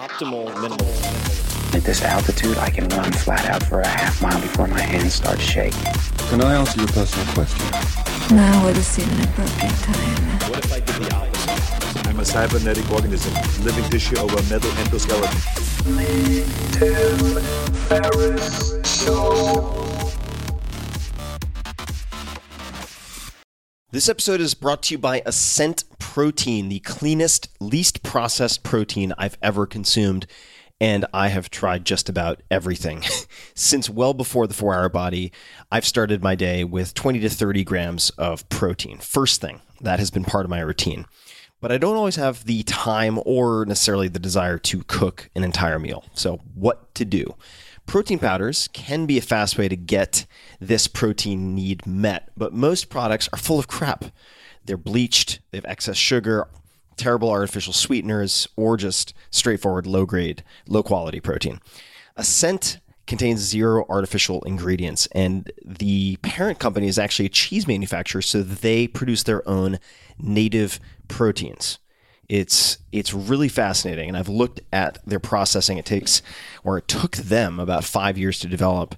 optimal minimal. At this altitude, I can run flat out for a half mile before my hands start shaking. Can I answer your personal question? Now would seem an appropriate time. What if I did the opposite? I'm a cybernetic organism, living tissue over a metal endoskeleton. This episode is brought to you by Ascent Protein, the cleanest, least processed protein I've ever consumed. And I have tried just about everything. Since well before the four hour body, I've started my day with 20 to 30 grams of protein. First thing, that has been part of my routine. But I don't always have the time or necessarily the desire to cook an entire meal. So, what to do? Protein powders can be a fast way to get this protein need met, but most products are full of crap. They're bleached, they have excess sugar, terrible artificial sweeteners, or just straightforward low grade, low quality protein. Ascent contains zero artificial ingredients, and the parent company is actually a cheese manufacturer, so they produce their own native proteins. It's it's really fascinating, and I've looked at their processing. It takes, or it took them about five years to develop.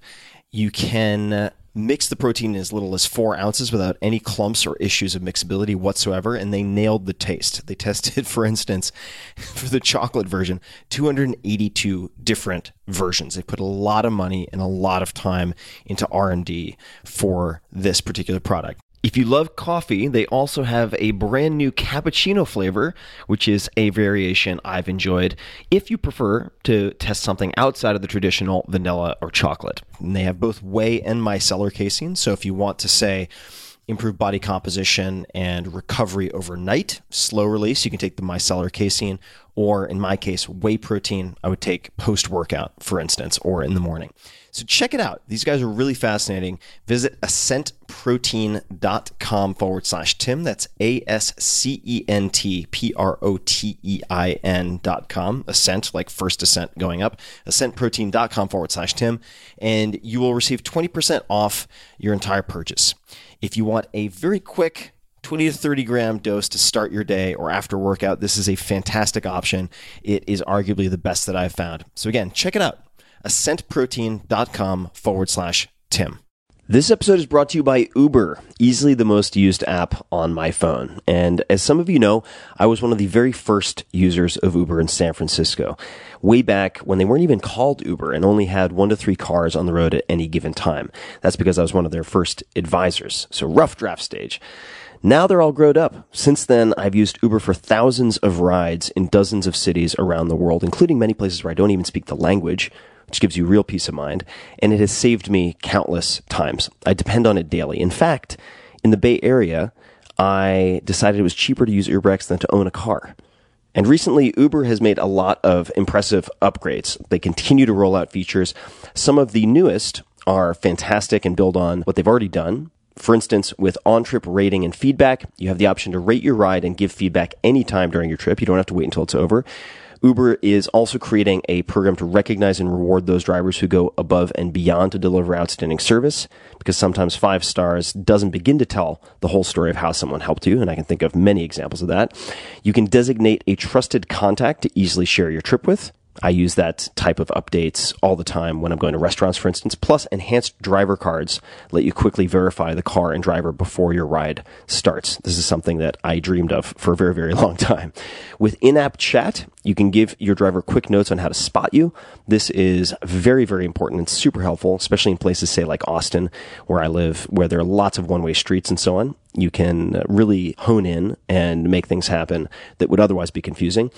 You can uh, mix the protein in as little as four ounces without any clumps or issues of mixability whatsoever, and they nailed the taste. They tested, for instance, for the chocolate version, 282 different versions. They put a lot of money and a lot of time into R&D for this particular product. If you love coffee, they also have a brand new cappuccino flavor, which is a variation I've enjoyed. If you prefer to test something outside of the traditional vanilla or chocolate, and they have both whey and micellar casein. So if you want to say, improve body composition and recovery overnight. Slow release, you can take the micellar casein, or in my case, whey protein. I would take post workout, for instance, or in the morning. So check it out. These guys are really fascinating. Visit ascentprotein.com forward slash Tim. That's A S C E N T P R O T E I N dot com. Ascent, like first ascent going up. Ascentprotein.com forward slash Tim. And you will receive 20% off your entire purchase. If you want a very quick 20 to 30 gram dose to start your day or after workout, this is a fantastic option. It is arguably the best that I've found. So, again, check it out ascentprotein.com forward slash Tim. This episode is brought to you by Uber, easily the most used app on my phone. And as some of you know, I was one of the very first users of Uber in San Francisco, way back when they weren't even called Uber and only had one to three cars on the road at any given time. That's because I was one of their first advisors. So rough draft stage. Now they're all grown up. Since then, I've used Uber for thousands of rides in dozens of cities around the world, including many places where I don't even speak the language, which gives you real peace of mind. And it has saved me countless times. I depend on it daily. In fact, in the Bay Area, I decided it was cheaper to use UberX than to own a car. And recently, Uber has made a lot of impressive upgrades. They continue to roll out features. Some of the newest are fantastic and build on what they've already done. For instance, with on trip rating and feedback, you have the option to rate your ride and give feedback anytime during your trip. You don't have to wait until it's over. Uber is also creating a program to recognize and reward those drivers who go above and beyond to deliver outstanding service because sometimes five stars doesn't begin to tell the whole story of how someone helped you. And I can think of many examples of that. You can designate a trusted contact to easily share your trip with. I use that type of updates all the time when I'm going to restaurants, for instance. Plus, enhanced driver cards let you quickly verify the car and driver before your ride starts. This is something that I dreamed of for a very, very long time. With in app chat, you can give your driver quick notes on how to spot you. This is very, very important and super helpful, especially in places, say, like Austin, where I live, where there are lots of one way streets and so on. You can really hone in and make things happen that would otherwise be confusing.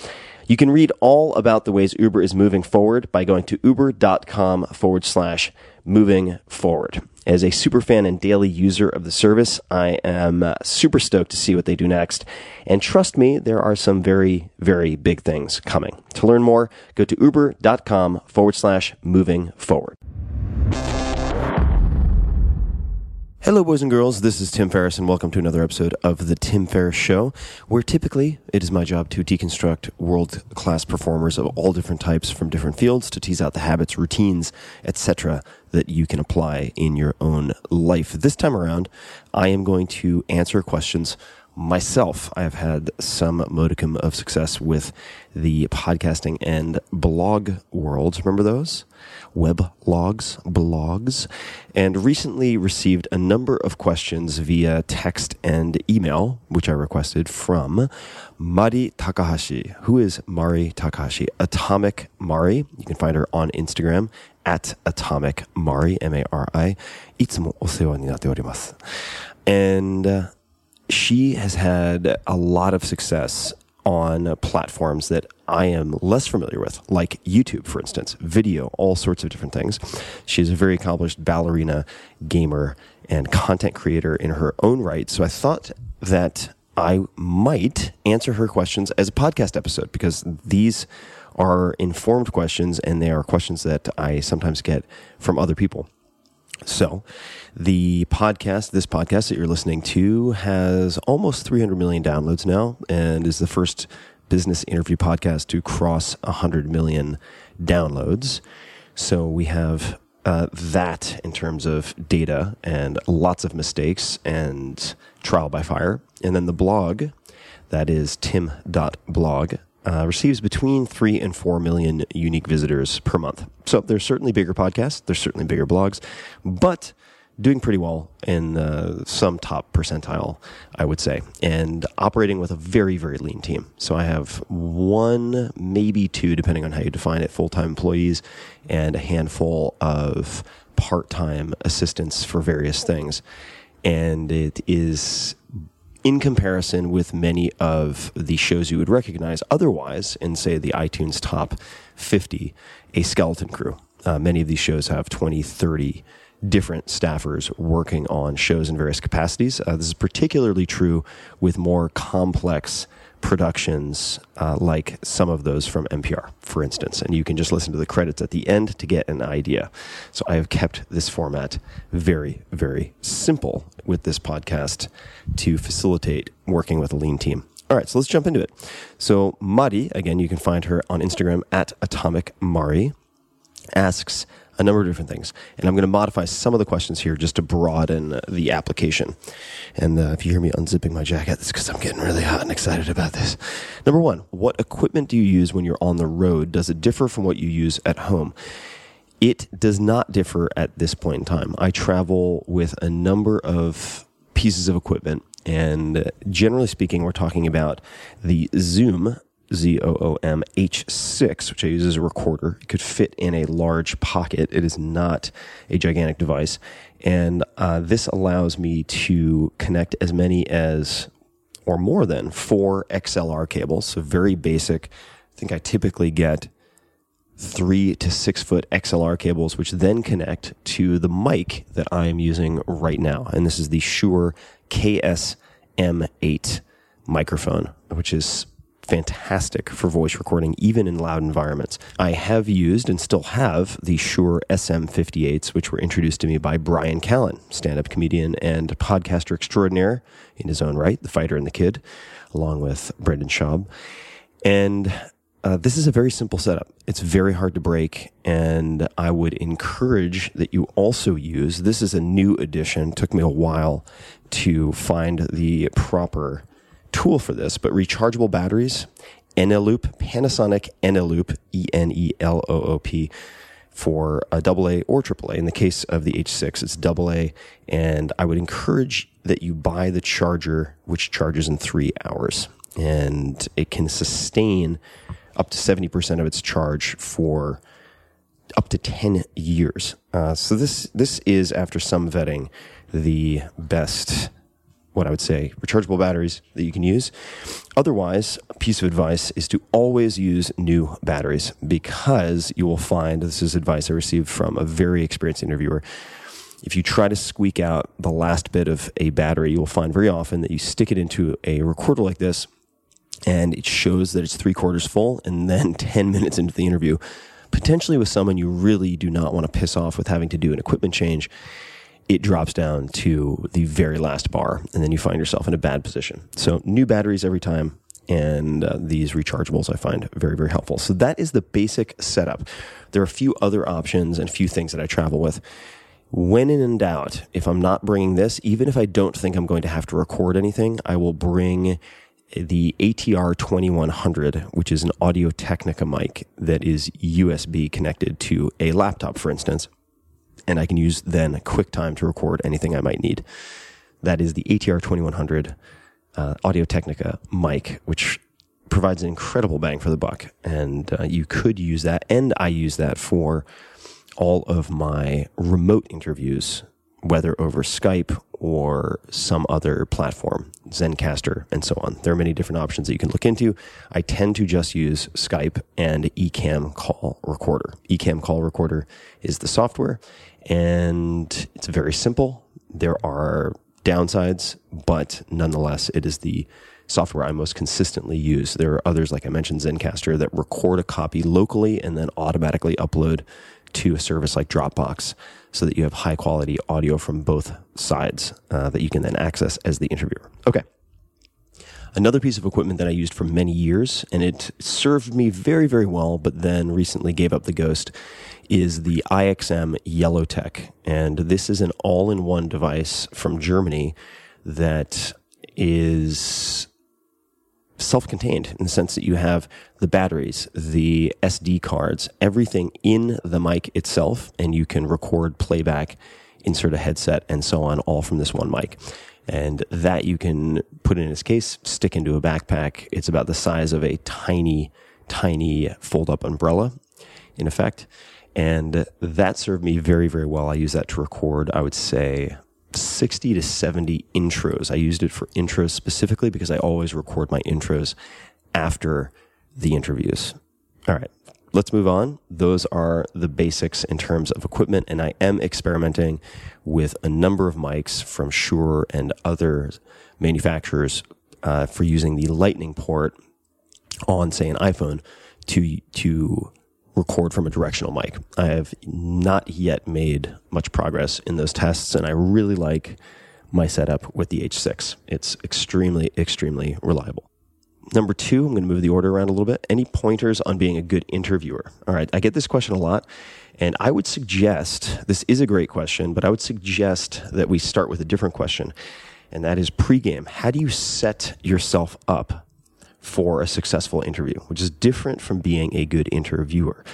You can read all about the ways Uber is moving forward by going to uber.com forward slash moving forward. As a super fan and daily user of the service, I am uh, super stoked to see what they do next. And trust me, there are some very, very big things coming. To learn more, go to uber.com forward slash moving forward. Hello, boys and girls. This is Tim Ferriss, and welcome to another episode of The Tim Ferriss Show, where typically it is my job to deconstruct world class performers of all different types from different fields to tease out the habits, routines, etc., that you can apply in your own life. This time around, I am going to answer questions myself, I have had some modicum of success with the podcasting and blog worlds. Remember those? Web logs, blogs, and recently received a number of questions via text and email, which I requested from Mari Takahashi. Who is Mari Takahashi? Atomic Mari. You can find her on Instagram at Atomic Mari, M-A-R-I. いつもお世話になっております。And uh, she has had a lot of success on uh, platforms that I am less familiar with, like YouTube, for instance, video, all sorts of different things. She's a very accomplished ballerina, gamer, and content creator in her own right. So I thought that I might answer her questions as a podcast episode because these are informed questions and they are questions that I sometimes get from other people. So, the podcast, this podcast that you're listening to, has almost 300 million downloads now and is the first business interview podcast to cross 100 million downloads. So, we have uh, that in terms of data and lots of mistakes and trial by fire. And then the blog, that is tim.blog, uh, receives between three and four million unique visitors per month. So there's certainly bigger podcasts, there's certainly bigger blogs, but doing pretty well in uh, some top percentile, I would say, and operating with a very, very lean team. So I have one, maybe two, depending on how you define it, full time employees and a handful of part time assistants for various things. And it is in comparison with many of the shows you would recognize otherwise in, say, the iTunes top 50, a skeleton crew. Uh, many of these shows have 20, 30 different staffers working on shows in various capacities. Uh, this is particularly true with more complex productions uh, like some of those from NPR, for instance. And you can just listen to the credits at the end to get an idea. So I have kept this format very, very simple with this podcast to facilitate working with a lean team. All right, so let's jump into it. So Mari, again, you can find her on Instagram at Atomic Mari, asks a number of different things. And I'm going to modify some of the questions here just to broaden the application. And uh, if you hear me unzipping my jacket, it's because I'm getting really hot and excited about this. Number one, what equipment do you use when you're on the road? Does it differ from what you use at home? It does not differ at this point in time. I travel with a number of pieces of equipment. And uh, generally speaking, we're talking about the Zoom Z O O M H6, which I use as a recorder. It could fit in a large pocket. It is not a gigantic device. And uh, this allows me to connect as many as, or more than, four XLR cables. So very basic. I think I typically get three to six foot XLR cables, which then connect to the mic that I am using right now. And this is the Shure KSM8 microphone, which is fantastic for voice recording, even in loud environments. I have used and still have the Shure SM58s, which were introduced to me by Bryan Callen, stand up comedian and podcaster extraordinaire in his own right, the fighter and the kid, along with Brendan Schaub. And uh, this is a very simple setup. It's very hard to break, and I would encourage that you also use. This is a new addition. It took me a while to find the proper tool for this, but rechargeable batteries, Eneloop, Panasonic Eneloop, E N E L O O P, for a AA or AAA. In the case of the H6, it's AA, and I would encourage that you buy the charger, which charges in three hours, and it can sustain up to 70% of its charge for up to 10 years. Uh, so this this is after some vetting the best what I would say rechargeable batteries that you can use. Otherwise, a piece of advice is to always use new batteries because you will find this is advice I received from a very experienced interviewer. If you try to squeak out the last bit of a battery, you will find very often that you stick it into a recorder like this and it shows that it's three quarters full. And then 10 minutes into the interview, potentially with someone you really do not want to piss off with having to do an equipment change, it drops down to the very last bar, and then you find yourself in a bad position. So, new batteries every time, and uh, these rechargeables I find very, very helpful. So, that is the basic setup. There are a few other options and a few things that I travel with. When in doubt, if I'm not bringing this, even if I don't think I'm going to have to record anything, I will bring the ATR 2100, which is an Audio Technica mic that is USB connected to a laptop, for instance. And I can use then QuickTime to record anything I might need. That is the ATR 2100 uh, Audio Technica mic, which provides an incredible bang for the buck. And uh, you could use that. And I use that for all of my remote interviews, whether over Skype or some other platform, Zencastr, and so on. There are many different options that you can look into. I tend to just use Skype and Ecamm Call Recorder. Ecamm Call Recorder is the software, and it's very simple. There are downsides, but nonetheless, it is the software I most consistently use. There are others, like I mentioned, Zencastr, that record a copy locally and then automatically upload to a service like Dropbox so that you have high quality audio from both sides uh, that you can then access as the interviewer. Okay. Another piece of equipment that I used for many years, and it served me very, very well, but then recently gave up the ghost, is the IXM Yellowtec. And this is an all in one device from Germany that is self contained in the sense that you have the batteries, the SD cards, everything in the mic itself, and you can record playback, insert a headset, and so on, all from this one mic. And that you can put in its case, stick into a backpack. It's about the size of a tiny, tiny fold up umbrella, in effect. And that served me very, very well. I use that to record, I would say, 60 to 70 intros. I used it for intros specifically because I always record my intros after the interviews. All right, let's move on. Those are the basics in terms of equipment, and I am experimenting with a number of mics from Shure and other manufacturers uh, for using the Lightning port on, say, an iPhone to to record from a directional mic. I have not yet made much progress in those tests, and I really like my setup with the H6. It's extremely, extremely reliable. Number two, I'm going to move the order around a little bit. Any pointers on being a good interviewer? All right, I get this question a lot, and I would suggest this is a great question, but I would suggest that we start with a different question, and that is pregame. How do you set yourself up for a successful interview, which is different from being a good interviewer.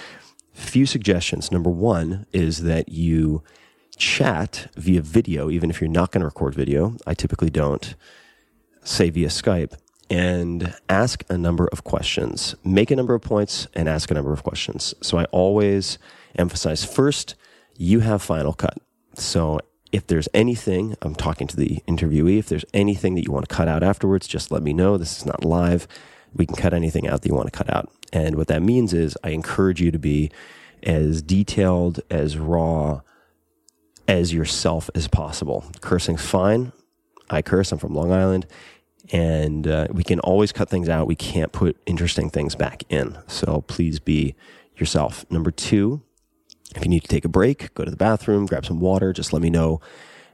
Few suggestions. Number one is that you chat via video, even if you're not going to record video. I typically don't, say via Skype, and ask a number of questions. Make a number of points and ask a number of questions. So I always emphasize first, you have final cut. So if there's anything, I'm talking to the interviewee, if there's anything that you want to cut out afterwards, just let me know. This is not live. We can cut anything out that you want to cut out. And what that means is I encourage you to be as detailed, as raw as yourself as possible. Cursing's fine. I curse. I'm from Long Island. And uh, we can always cut things out. We can't put interesting things back in. So please be yourself. Number two, if you need to take a break, go to the bathroom, grab some water, just let me know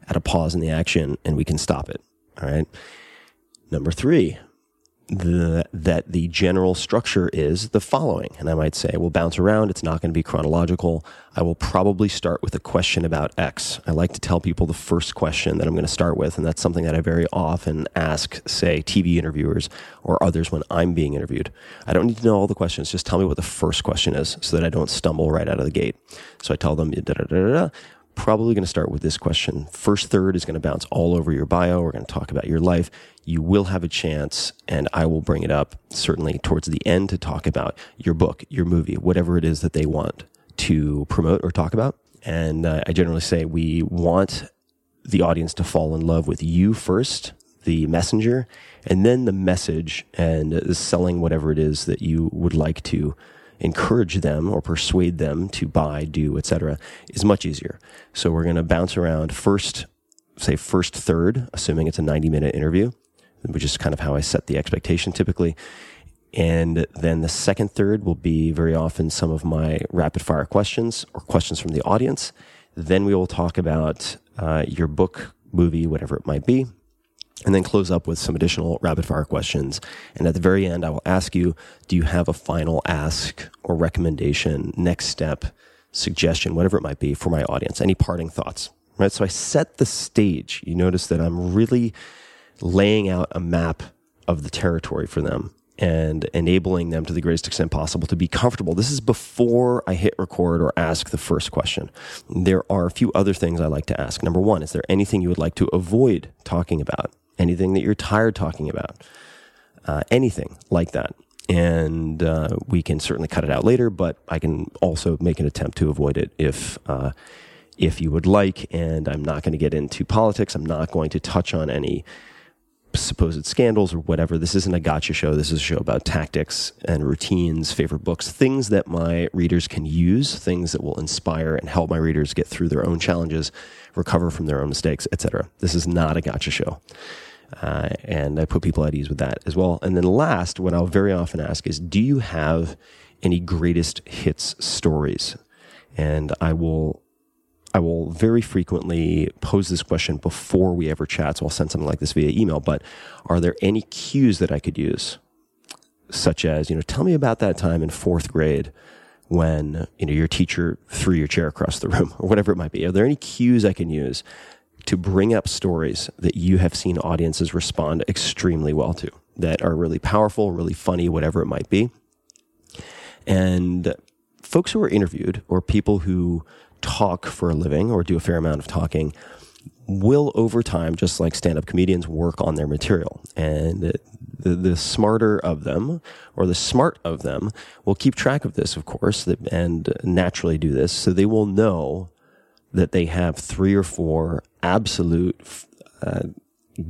at a pause in the action and we can stop it. All right. Number three, the, that the general structure is the following. And I might say, we'll bounce around. It's not going to be chronological. I will probably start with a question about X. I like to tell people the first question that I'm going to start with. And that's something that I very often ask, say, TV interviewers or others when I'm being interviewed. I don't need to know all the questions. Just tell me what the first question is so that I don't stumble right out of the gate. So I tell them, da da da probably going to start with this question. First third is going to bounce all over your bio. We're going to talk about your life. You will have a chance, and I will bring it up certainly towards the end to talk about your book, your movie, whatever it is that they want to promote or talk about. And uh, I generally say we want the audience to fall in love with you first, the messenger, and then the message and selling whatever it is that you would like to encourage them or persuade them to buy, do, etc., is much easier. So we're going to bounce around first, say first third, assuming it's a 90 minute interview, which is kind of how I set the expectation typically. And then the second third will be very often some of my rapid fire questions or questions from the audience. Then we will talk about uh, your book, movie, whatever it might be and then close up with some additional rapid fire questions. And at the very end, I will ask you, do you have a final ask or recommendation, next step, suggestion, whatever it might be for my audience. Any parting thoughts? Right. So I set the stage. You notice that I'm really laying out a map of the territory for them and enabling them to the greatest extent possible to be comfortable. This is before I hit record or ask the first question. There are a few other things I like to ask. Number one, is there anything you would like to avoid talking about? Anything that you're tired talking about? Uh, anything like that. And uh, we can certainly cut it out later, but I can also make an attempt to avoid it if uh, if you would like. And I'm not going to get into politics. I'm not going to touch on any supposed scandals or whatever. This isn't a gotcha show. This is a show about tactics and routines, favorite books, things that my readers can use, things that will inspire and help my readers get through their own challenges, recover from their own mistakes, etc. This is not a gotcha show. Uh, and I put people at ease with that as well. And then last, what I'll very often ask is, do you have any greatest hits stories? And I will I will very frequently pose this question before we ever chat. So I'll send something like this via email. But are there any cues that I could use? Such as, you know, tell me about that time in fourth grade when, you know, your teacher threw your chair across the room or whatever it might be. Are there any cues I can use to bring up stories that you have seen audiences respond extremely well to that are really powerful, really funny, whatever it might be? And folks who are interviewed or people who talk for a living or do a fair amount of talking will over time, just like stand up comedians, work on their material. And the, the smarter of them or the smart of them will keep track of this, of course, and naturally do this. So they will know that they have three or four absolute, uh,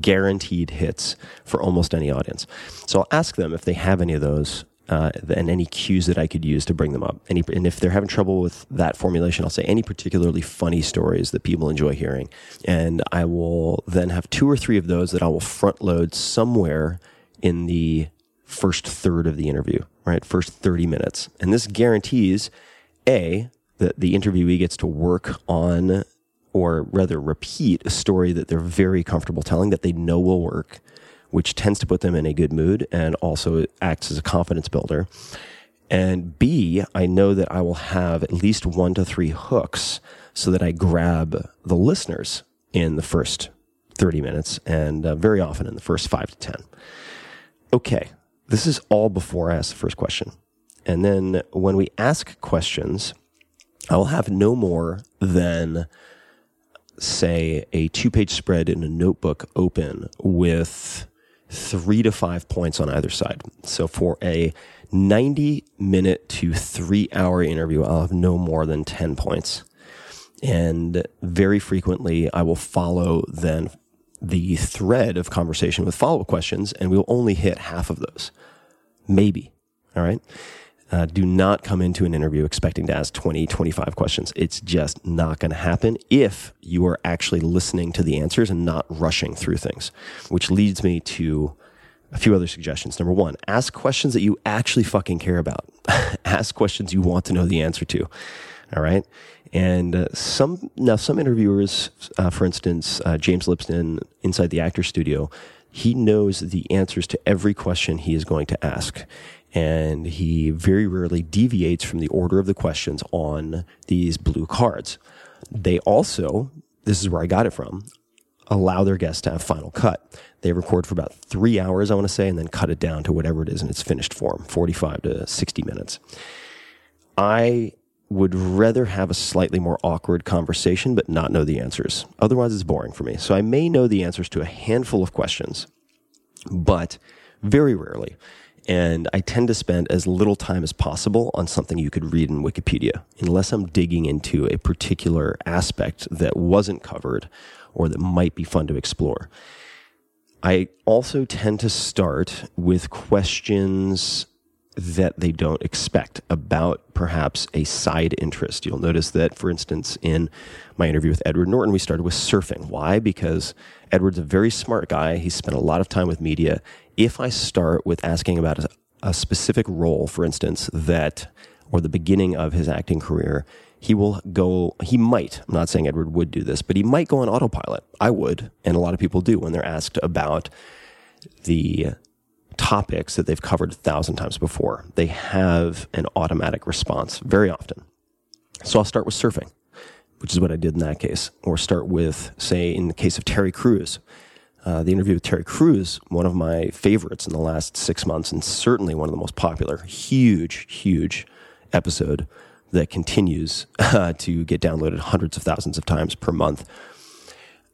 guaranteed hits for almost any audience. So I'll ask them if they have any of those uh, and any cues that I could use to bring them up. Any, and if they're having trouble with that formulation, I'll say any particularly funny stories that people enjoy hearing. And I will then have two or three of those that I will front load somewhere in the first third of the interview, right? First 30 minutes. And this guarantees A, that the interviewee gets to work on or rather repeat a story that they're very comfortable telling that they know will work which tends to put them in a good mood and also acts as a confidence builder. And B, I know that I will have at least one to three hooks so that I grab the listeners in the first 30 minutes and uh, very often in the first five to 10. Okay, this is all before I ask the first question. And then when we ask questions, I will have no more than, say, a two page spread in a notebook open with three to five points on either side. So for a 90 minute to three hour interview, I'll have no more than 10 points. And very frequently, I will follow then the thread of conversation with follow up questions, and we'll only hit half of those. Maybe. All right. Uh, do not come into an interview expecting to ask 20, 25 questions. It's just not going to happen if you are actually listening to the answers and not rushing through things, which leads me to a few other suggestions. Number one, ask questions that you actually fucking care about. ask questions you want to know the answer to. All right. And uh, some, now some interviewers, uh, for instance, uh, James Lipton inside the actor studio, he knows the answers to every question he is going to ask and he very rarely deviates from the order of the questions on these blue cards. They also, this is where I got it from, allow their guests to have final cut. They record for about three hours, I want to say, and then cut it down to whatever it is in its finished form, 45 to 60 minutes. I would rather have a slightly more awkward conversation, but not know the answers. Otherwise, it's boring for me. So I may know the answers to a handful of questions, but very rarely and I tend to spend as little time as possible on something you could read in Wikipedia, unless I'm digging into a particular aspect that wasn't covered or that might be fun to explore. I also tend to start with questions that they don't expect about perhaps a side interest. You'll notice that, for instance, in my interview with Edward Norton, we started with surfing. Why? Because Edward's a very smart guy. He spent a lot of time with media if I start with asking about a, a specific role, for instance, that, or the beginning of his acting career, he will go, he might, I'm not saying Edward would do this, but he might go on autopilot. I would, and a lot of people do when they're asked about the topics that they've covered a thousand times before. They have an automatic response very often. So I'll start with surfing, which is what I did in that case, or start with, say, in the case of Terry Crews. Uh, the interview with Terry Crews, one of my favorites in the last six months, and certainly one of the most popular. Huge, huge episode that continues uh, to get downloaded hundreds of thousands of times per month.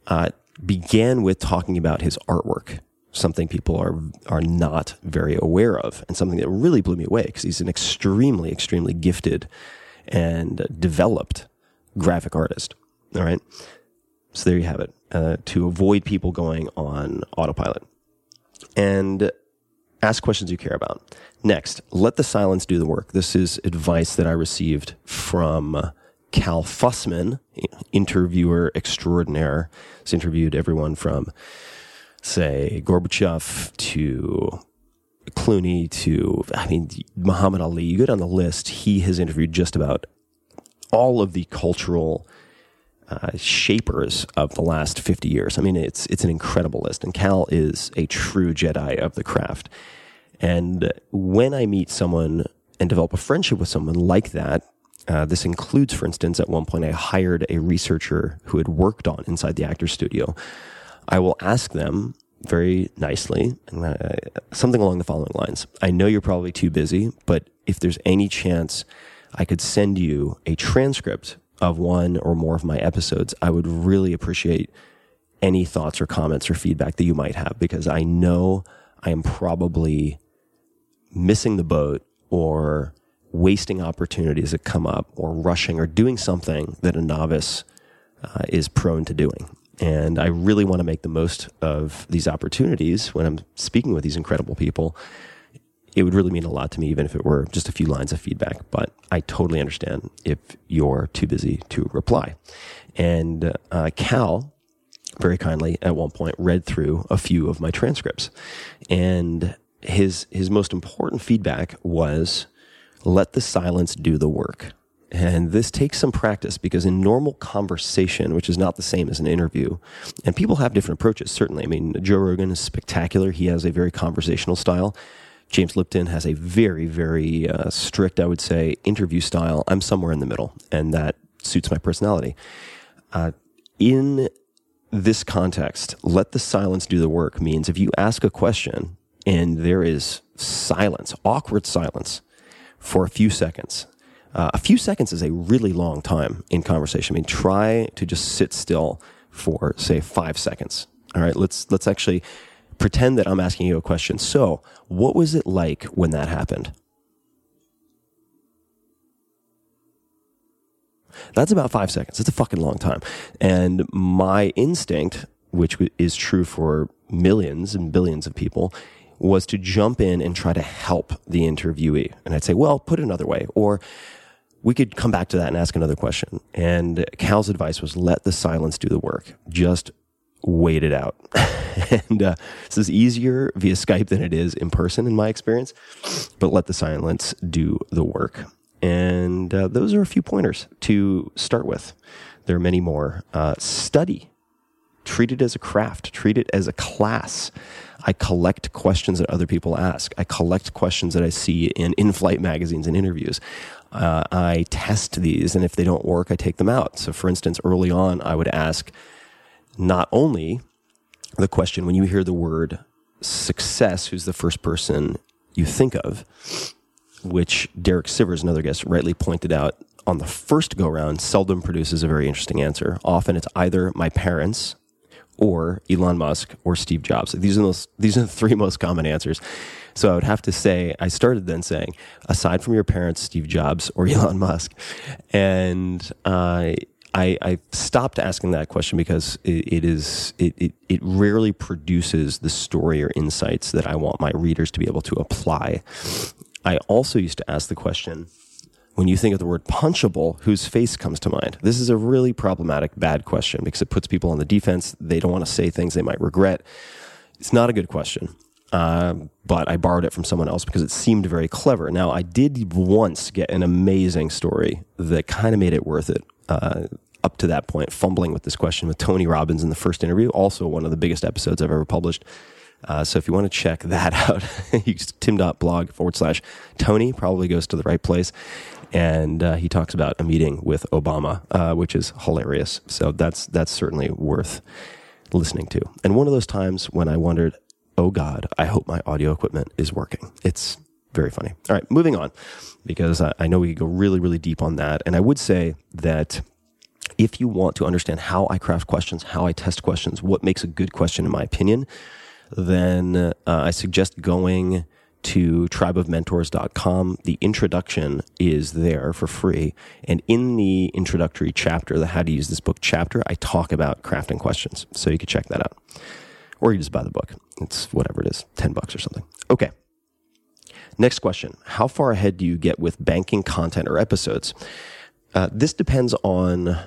Uh, began with talking about his artwork, something people are are not very aware of, and something that really blew me away because he's an extremely, extremely gifted and developed graphic artist. All right. So there you have it. Uh, to avoid people going on autopilot and ask questions you care about. Next, let the silence do the work. This is advice that I received from Cal Fussman, interviewer extraordinaire. He's interviewed everyone from, say, Gorbachev to Clooney to, I mean, Muhammad Ali. You go down the list, he has interviewed just about all of the cultural uh, shapers of the last 50 years. I mean, it's, it's an incredible list. And Cal is a true Jedi of the craft. And when I meet someone and develop a friendship with someone like that, uh, this includes, for instance, at one point I hired a researcher who had worked on Inside the Actor Studio. I will ask them very nicely uh, something along the following lines. I know you're probably too busy, but if there's any chance I could send you a transcript of one or more of my episodes, I would really appreciate any thoughts or comments or feedback that you might have because I know I am probably missing the boat or wasting opportunities that come up or rushing or doing something that a novice uh, is prone to doing. And I really want to make the most of these opportunities when I'm speaking with these incredible people. It would really mean a lot to me, even if it were just a few lines of feedback. But I totally understand if you're too busy to reply. And uh, Cal, very kindly, at one point, read through a few of my transcripts. And his, his most important feedback was let the silence do the work. And this takes some practice because in normal conversation, which is not the same as an interview, and people have different approaches, certainly. I mean, Joe Rogan is spectacular. He has a very conversational style. James Lipton has a very, very uh, strict, I would say, interview style. I'm somewhere in the middle, and that suits my personality. Uh, in this context, let the silence do the work means if you ask a question and there is silence, awkward silence for a few seconds, uh, a few seconds is a really long time in conversation. I mean, try to just sit still for say five seconds. All right, let's let's actually pretend that I'm asking you a question. So, what was it like when that happened? That's about five seconds. It's a fucking long time. And my instinct, which is true for millions and billions of people, was to jump in and try to help the interviewee. And I'd say, well, put it another way. Or we could come back to that and ask another question. And Cal's advice was let the silence do the work. Just wait it out. and uh, this is easier via Skype than it is in person, in my experience. But let the silence do the work. And uh, those are a few pointers to start with. There are many more. Uh, study. Treat it as a craft. Treat it as a class. I collect questions that other people ask. I collect questions that I see in in-flight magazines and interviews uh, I test these, and if they don't work, I take them out. So, for instance, early on, I would ask not only the question when you hear the word success, who's the first person you think of, which Derek Sivers, another guest, rightly pointed out on the first go round, seldom produces a very interesting answer. Often it's either my parents or Elon Musk or Steve Jobs. These are those, these are the three most common answers. So I would have to say, I started then saying, aside from your parents, Steve Jobs or Elon Musk, and uh, I, I stopped asking that question because it, it is it, it, it rarely produces the story or insights that I want my readers to be able to apply. I also used to ask the question when you think of the word punchable, whose face comes to mind? This is a really problematic, bad question because it puts people on the defense. They don't want to say things they might regret. It's not a good question. Uh, but I borrowed it from someone else because it seemed very clever. Now, I did once get an amazing story that kind of made it worth it. Uh, up to that point, fumbling with this question with Tony Robbins in the first interview, also one of the biggest episodes I've ever published. Uh, so if you want to check that out, you just tim.blog forward slash Tony probably goes to the right place. And uh, he talks about a meeting with Obama, uh, which is hilarious. So that's that's certainly worth listening to. And one of those times when I wondered, oh God, I hope my audio equipment is working. It's very funny. All right, moving on, because I, I know we could go really, really deep on that. And I would say that if you want to understand how I craft questions, how I test questions, what makes a good question, in my opinion, then uh, I suggest going to tribeofmentors.com. The introduction is there for free. And in the introductory chapter, the how to use this book chapter, I talk about crafting questions. So you could check that out. Or you just buy the book. It's whatever it is, 10 bucks or something. Okay. Next question How far ahead do you get with banking content or episodes? Uh, this depends on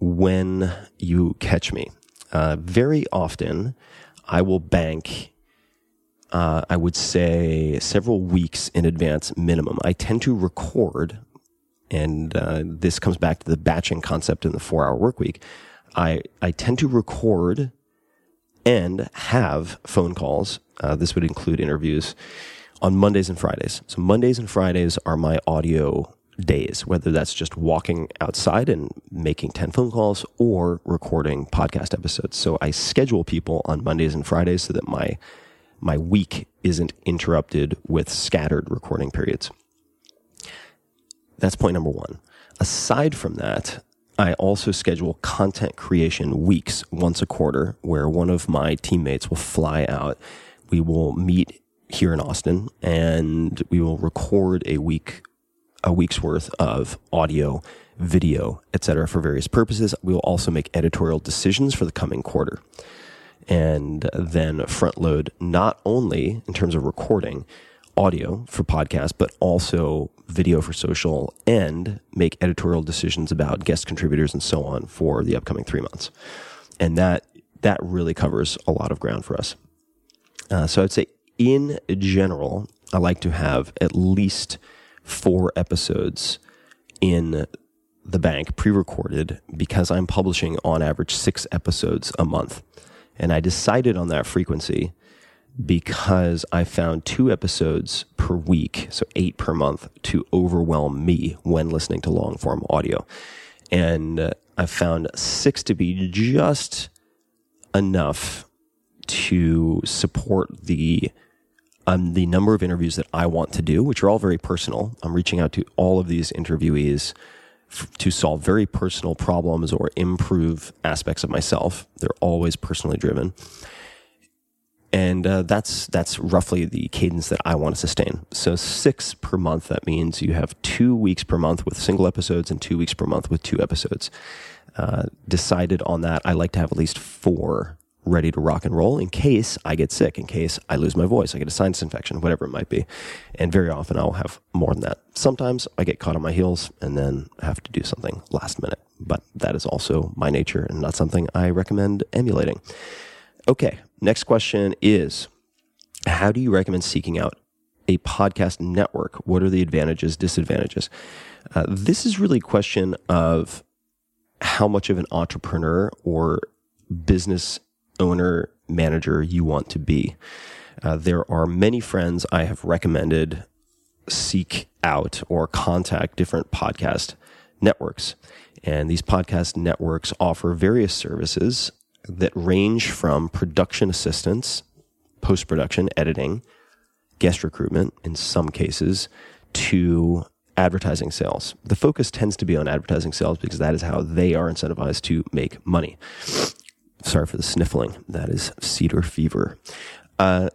when you catch me. Uh, very often, I will bank, uh, I would say, several weeks in advance minimum. I tend to record, and uh, this comes back to the batching concept in the four hour work week. I, I tend to record and have phone calls. Uh, this would include interviews on Mondays and Fridays. So Mondays and Fridays are my audio days, whether that's just walking outside and making 10 phone calls or recording podcast episodes. So I schedule people on Mondays and Fridays so that my my week isn't interrupted with scattered recording periods. That's point number 1. Aside from that, I also schedule content creation weeks once a quarter where one of my teammates will fly out. We will meet here in Austin and we will record a week a week's worth of audio, video, etc. for various purposes. We will also make editorial decisions for the coming quarter. And then front load not only in terms of recording audio for podcast, but also video for social and make editorial decisions about guest contributors and so on for the upcoming three months. And that, that really covers a lot of ground for us. Uh, so I'd say in general, I like to have at least four episodes in the bank pre recorded because I'm publishing on average six episodes a month. And I decided on that frequency because I found two episodes per week, so eight per month, to overwhelm me when listening to long form audio. And uh, I found six to be just enough to support the um, the number of interviews that I want to do, which are all very personal. I'm reaching out to all of these interviewees f- to solve very personal problems or improve aspects of myself. They're always personally driven. And uh, that's that's roughly the cadence that I want to sustain. So six per month. That means you have two weeks per month with single episodes and two weeks per month with two episodes. Uh, decided on that. I like to have at least four ready to rock and roll in case I get sick, in case I lose my voice, I get a sinus infection, whatever it might be. And very often I'll have more than that. Sometimes I get caught on my heels and then have to do something last minute. But that is also my nature and not something I recommend emulating. Okay, next question is How do you recommend seeking out a podcast network? What are the advantages, disadvantages? Uh, this is really a question of how much of an entrepreneur or business owner manager you want to be. Uh, there are many friends I have recommended seek out or contact different podcast networks. And these podcast networks offer various services that range from production assistance, post production, editing, guest recruitment in some cases, to advertising sales. The focus tends to be on advertising sales because that is how they are incentivized to make money. Sorry for the sniffling. That is cedar fever. Uh,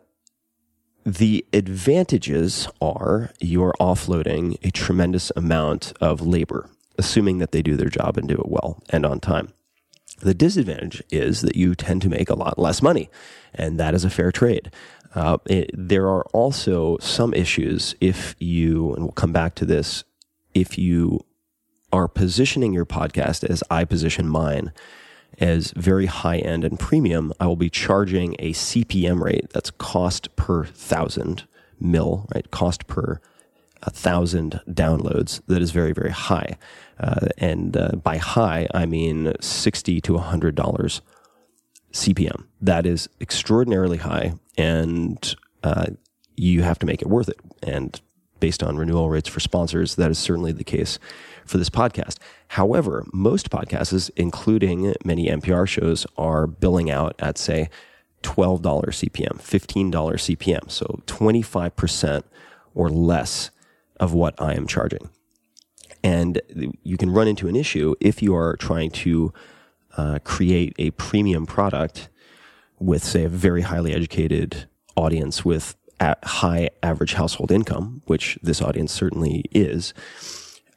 the advantages are you're offloading a tremendous amount of labor, assuming that they do their job and do it well and on time. The disadvantage is that you tend to make a lot less money, and that is a fair trade. Uh, it, there are also some issues if you, and we'll come back to this, if you are positioning your podcast as I position mine, as very high end and premium, I will be charging a CPM rate that's cost per thousand mil, right? Cost per a thousand downloads that is very, very high. Uh, and uh, by high, I mean 60 to $100 CPM. That is extraordinarily high, and uh, you have to make it worth it. And based on renewal rates for sponsors, that is certainly the case for this podcast. However, most podcasts, including many NPR shows, are billing out at, say, $12 CPM, $15 CPM. So 25% or less of what I am charging. And you can run into an issue if you are trying to uh, create a premium product with, say, a very highly educated audience with high average household income, which this audience certainly is.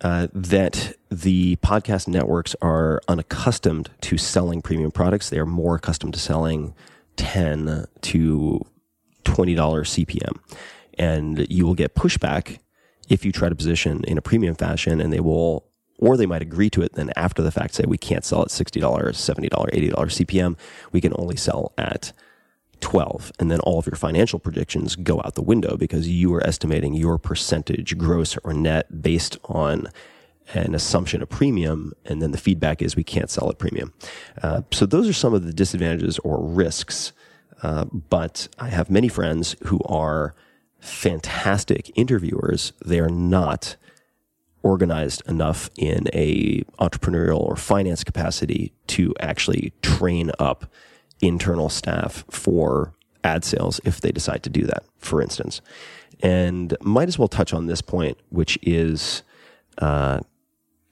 Uh, that the podcast networks are unaccustomed to selling premium products. They are more accustomed to selling 10 to $20 CPM. And you will get pushback if you try to position in a premium fashion and they will, or they might agree to it then after the fact say we can't sell at $60, $70, $80 CPM. We can only sell at 12 and then all of your financial predictions go out the window because you are estimating your percentage gross or net based on an assumption of premium and then the feedback is we can't sell at premium. Uh, so those are some of the disadvantages or risks uh, but i have many friends who are fantastic interviewers. They are not organized enough in a entrepreneurial or finance capacity to actually train up internal staff for ad sales if they decide to do that, for instance. And might as well touch on this point, which is uh,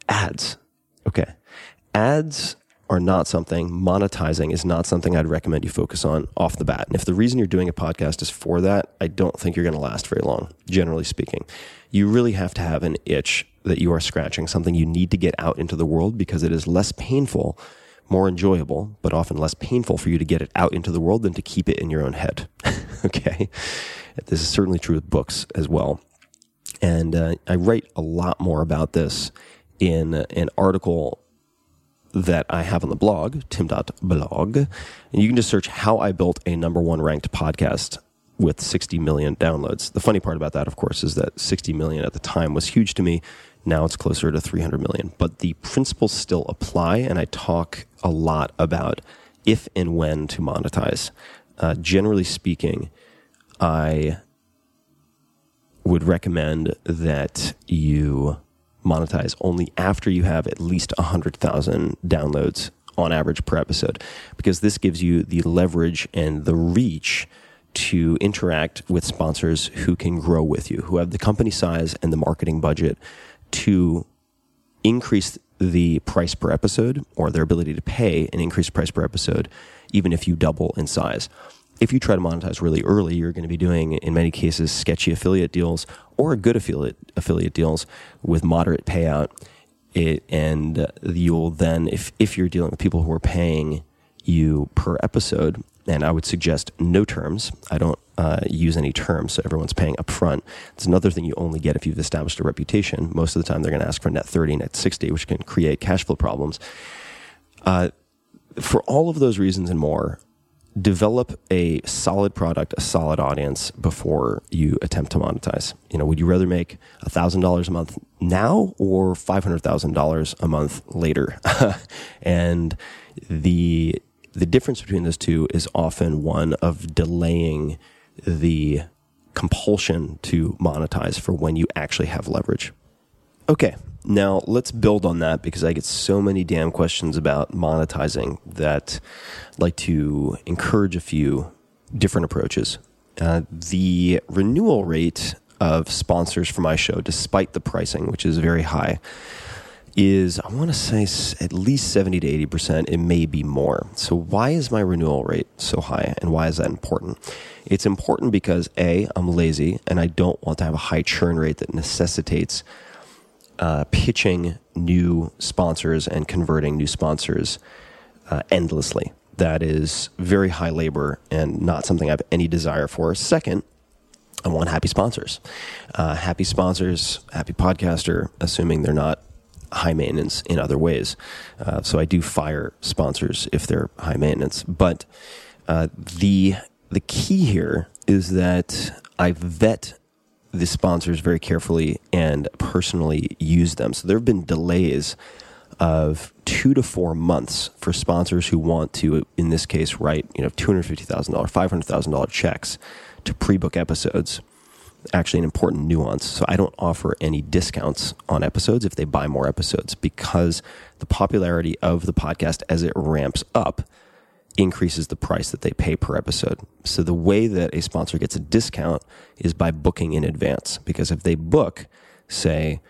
ads. Okay. Ads are not something, monetizing is not something I'd recommend you focus on off the bat. And if the reason you're doing a podcast is for that, I don't think you're going to last very long, generally speaking. You really have to have an itch that you are scratching, something you need to get out into the world because it is less painful more enjoyable, but often less painful for you to get it out into the world than to keep it in your own head. okay. This is certainly true with books as well. And uh, I write a lot more about this in an article that I have on the blog, tim.blog. And you can just search how I built a number one ranked podcast with 60 million downloads. The funny part about that, of course, is that 60 million at the time was huge to me. Now it's closer to 300 million. But the principles still apply, and I talk a lot about if and when to monetize. Uh, generally speaking, I would recommend that you monetize only after you have at least 100,000 downloads on average per episode, because this gives you the leverage and the reach to interact with sponsors who can grow with you, who have the company size and the marketing budget to increase the price per episode or their ability to pay an increased price per episode, even if you double in size. If you try to monetize really early, you're going to be doing, in many cases, sketchy affiliate deals or good affiliate affiliate deals with moderate payout. It, and you'll then, if if you're dealing with people who are paying you per episode, and I would suggest no terms. I don't uh, use any terms, so everyone's paying up front. It's another thing you only get if you've established a reputation. Most of the time, they're going to ask for net 30, net 60, which can create cash flow problems. Uh, for all of those reasons and more, develop a solid product, a solid audience before you attempt to monetize. You know, would you rather make $1,000 a month now or $500,000 a month later? and the the difference between those two is often one of delaying the compulsion to monetize for when you actually have leverage. Okay, now let's build on that because I get so many damn questions about monetizing that I'd like to encourage a few different approaches. Uh, the renewal rate of sponsors for my show, despite the pricing, which is very high, is I want to say at least 70 to 80%. It may be more. So, why is my renewal rate so high and why is that important? It's important because A, I'm lazy and I don't want to have a high churn rate that necessitates uh, pitching new sponsors and converting new sponsors uh, endlessly. That is very high labor and not something I have any desire for. Second, I want happy sponsors. Uh, happy sponsors, happy podcaster, assuming they're not high maintenance in other ways. Uh, so I do fire sponsors if they're high maintenance. But uh, the the key here is that I vet the sponsors very carefully and personally use them. So there have been delays of two to four months for sponsors who want to, in this case, write you know two hundred fifty thousand dollars, five hundred thousand dollar checks to pre-book episodes. Actually, an important nuance. So I don't offer any discounts on episodes if they buy more episodes because the popularity of the podcast as it ramps up increases the price that they pay per episode. So the way that a sponsor gets a discount is by booking in advance. Because if they book, say,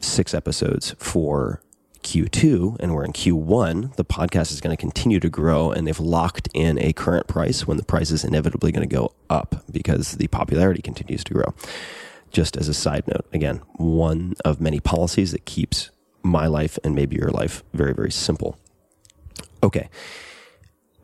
six episodes for Q2 and we're in Q1, the podcast is going to continue to grow and they've locked in a current price when the price is inevitably going to go up because the popularity continues to grow. Just as a side note, again, one of many policies that keeps my life and maybe your life very, very simple. Okay